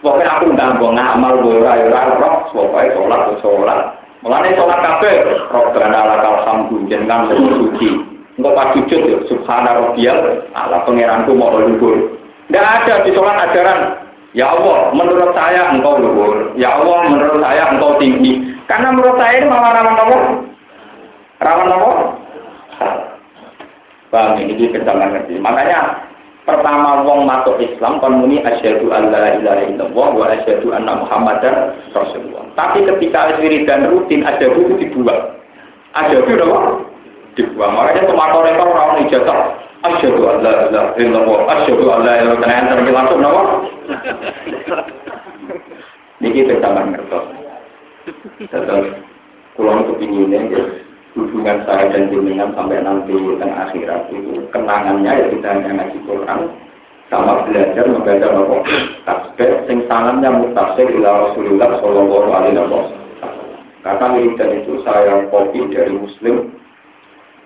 [SPEAKER 2] Pokoknya aku nggak mau ngamal gue rai rai roh, pokoknya sholat sholat. Mulane sholat kafe, roh berana lakal hamdu jenengan suci. Enggak pas sujud ya, subhana rabbiyal ala pangeranku mau luhur. Tidak ada di sholat ajaran, ya Allah, menurut saya engkau luhur. Ya Allah, menurut saya engkau tinggi. Karena menurut saya ini malah rawan apa? Rawan apa? Ini pertama ngerti. Makanya pertama wong masuk Islam kon muni asyhadu alla ilaha illallah wa asyhadu anna muhammadar rasulullah. Tapi ketika wiridan rutin ada buku dibuat. Ada itu apa? dibuang. Makanya tomato rekor orang ijazah. Asyhadu an la ilaha illallah, asyhadu an la ilaha illallah. Terus langsung napa? Niki teman ngertos. Terus kulon kepinginnya ya, hubungan saya dan jenengan sampai nanti tengah akhirat itu kenangannya ya kita hanya ngaji Quran sama belajar membaca nopo tasbih sing sangannya mutafsir ila Rasulullah sallallahu alaihi wasallam. Kata wiridan itu saya kopi dari Muslim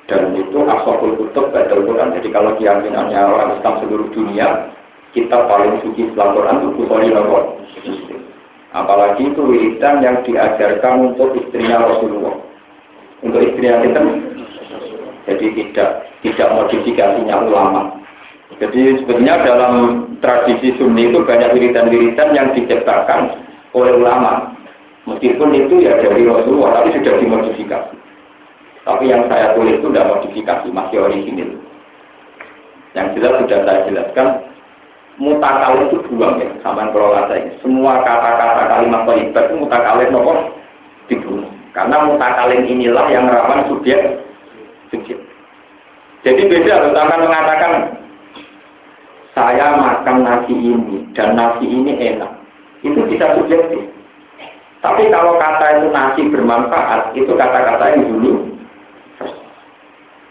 [SPEAKER 2] dan itu asokul kutub badal Quran. Jadi kalau keyakinannya orang Islam seluruh dunia, kita paling suci setelah Quran itu Bukhari Nawar. Apalagi itu wiridan yang diajarkan untuk istrinya Rasulullah. Untuk istrinya kita, jadi tidak tidak modifikasinya ulama. Jadi sebenarnya dalam tradisi Sunni itu banyak wiridan-wiridan yang diciptakan oleh ulama. Meskipun itu ya dari Rasulullah, tapi sudah dimodifikasi. Tapi yang saya tulis itu tidak modifikasi, masih original. Yang jelas sudah saya jelaskan, mutakal itu buang ya, sama kata ini. Semua kata-kata kalimat toibat itu mutakalin nopo dibunuh. Karena mutakalin inilah yang rawan subjek subjek. Jadi beda, akan mengatakan saya makan nasi ini dan nasi ini enak. Itu bisa subjektif. Tapi kalau kata itu nasi bermanfaat, itu kata-kata yang dulu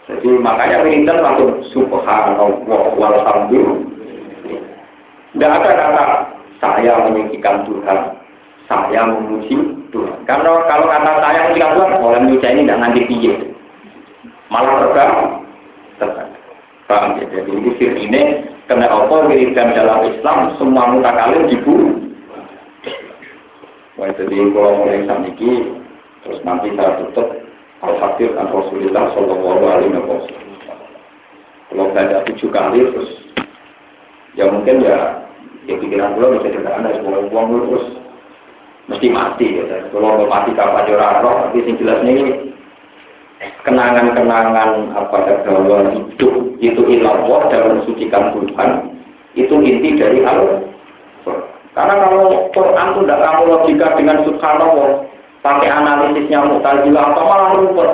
[SPEAKER 2] jadi makanya wiridan langsung subhanallah walhamdulillah. Tidak ada kata saya meninggikan Tuhan, saya memuji Tuhan. Karena kalau kata saya meninggikan Tuhan, orang Indonesia ini tidak nanti piye. Malah terbang, terbang. Paham ya? Jadi ini sir ini kena apa wiridan dalam Islam semua mutakalim dibunuh. Wah, jadi kalau mulai sampai terus nanti saya tutup Al-Fakir an Rasulullah Sallallahu Alaihi Wasallam. Kalau baca tujuh kali terus, ya mungkin ya, ya pikiran pulau bisa dikatakan dari semua uang terus mesti mati ya. Kalau mau mati kapan jurah roh, tapi sing jelas ini kenangan-kenangan apa dalam hidup itu ilallah dalam mensucikan Tuhan itu inti dari al Karena kalau Quran itu tidak kamu logika dengan subhanallah, pakai analisisnya mutazilah apa malah rumput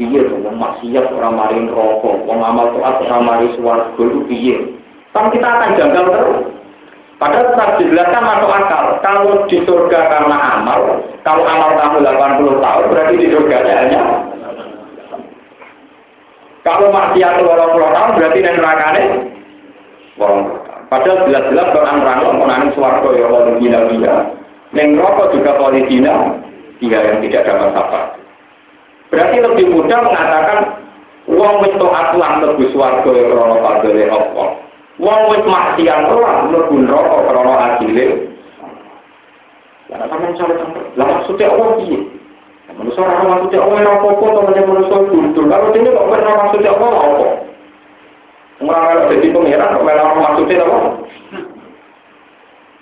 [SPEAKER 2] iya dong maksiat orang marin rokok orang amal toat orang mari suwargo itu iya. Kan kita akan janggal terus Padahal tetap dijelaskan masuk akal. Kalau di surga karena amal, kalau amal kamu 80 tahun, berarti di surga hanya Kalau maksiat wolong puluh tahun berarti wolong puluh tahun. Padahal jelas-jelas Quran nerangno menangis suarga ya Allah gila-gila. Yang rokok juga politina, dia yang tidak dapat apa. Berarti lebih mudah mengatakan uang wis taat lan mlebu swarga ya krana fadhile Allah. Wong wis maksiat lan mlebu neraka krana adile. Lah sampeyan cara Lah maksudnya Allah piye? Manusia orang maksudnya Allah yang apa-apa, temannya manusia gundul. Kalau ini kok pernah maksudnya Allah apa? Orang kalau jadi pengiran, kok malah maksudnya apa?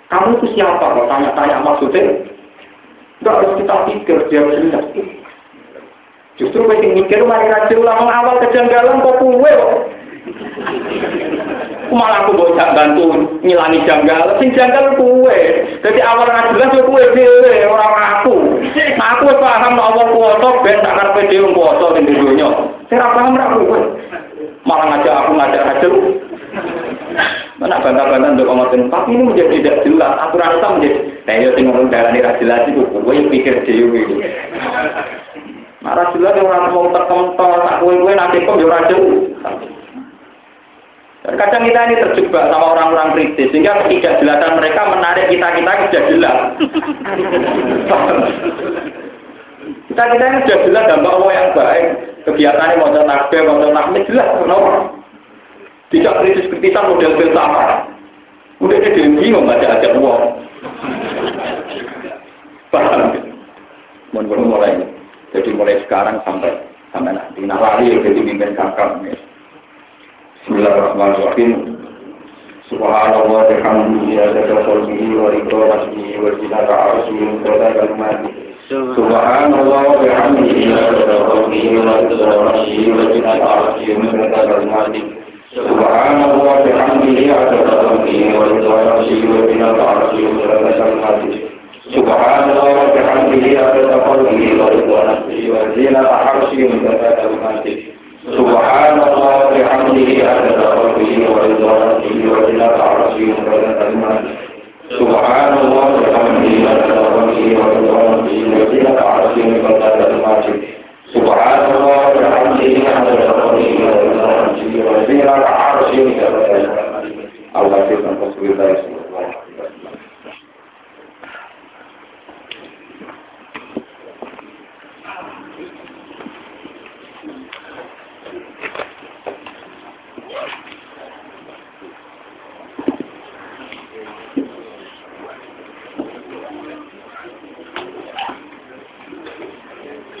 [SPEAKER 2] Kamu itu siapa? Kalau tanya-tanya maksudnya, enggak harus kita pikir, dia jelas. Justru penting mikir, mari raja ulama awal kejanggalan kok kue kok. Malah aku mau bantu ngilangi janggal. Sing janggal kue jadi awal nggak jelas ya kue dewe orang aku. Aku paham Allah kuasa ben tak karpe dewe kuasa di dunia. Saya paham ra kue malah ngajak aku ngajak hasil mana bantah-bantah untuk ngomongin tapi ini menjadi tidak jelas. Aku rasa menjadi nah ya sing ngomong jalan ini jelas itu gue pikir dewe Nah, jelas orang mau terkental, tak kue-kue nanti kok ya rajin. Dan kita ini terjebak sama orang-orang kritis, sehingga ketidakjelasan mereka menarik kita-kita sudah jelas. kita kita ini sudah jelas dampak Allah yang baik. Kegiatan ini mau takbir, mau takmir jelas, kenapa? Tidak kritis-kritisan model filsafat. Udah dia bingung baca aja uang. Paham? Mau mulai. Jadi mulai sekarang sampai sampai nanti. Nah, lali jadi pimpin kakak. Bismillahirrahmanirrahim. Subhanallah wa bihamdihi adada khalqihi wa ridha nafsihi wa zinata arsyihi wa qadara kalimatihi. Subhanallah wa bihamdihi adada khalqihi wa ridha nafsihi wa zinata arsyihi wa qadara kalimatihi. Subhanallah wa bihamdihi adada khalqihi wa ridha nafsihi wa zinata arsyihi wa qadara kalimatihi. Subhanallah wa bihamdihi adada khalqihi wa ridha nafsihi wa zinata arsyihi wa qadara kalimatihi. سبحان الله بحمده عدد خلقه ورضا نفسه وزنة عرشه وزنة كلماته سبحان الله بحمده عدد خلقه ورضا نفسه وزنة عرشه وزنة كلماته سبحان الله بحمده عدد خلقه ورضا نفسه وزنة عرشه وزنة كلماته الله يسلمك تصوير الله يسلمك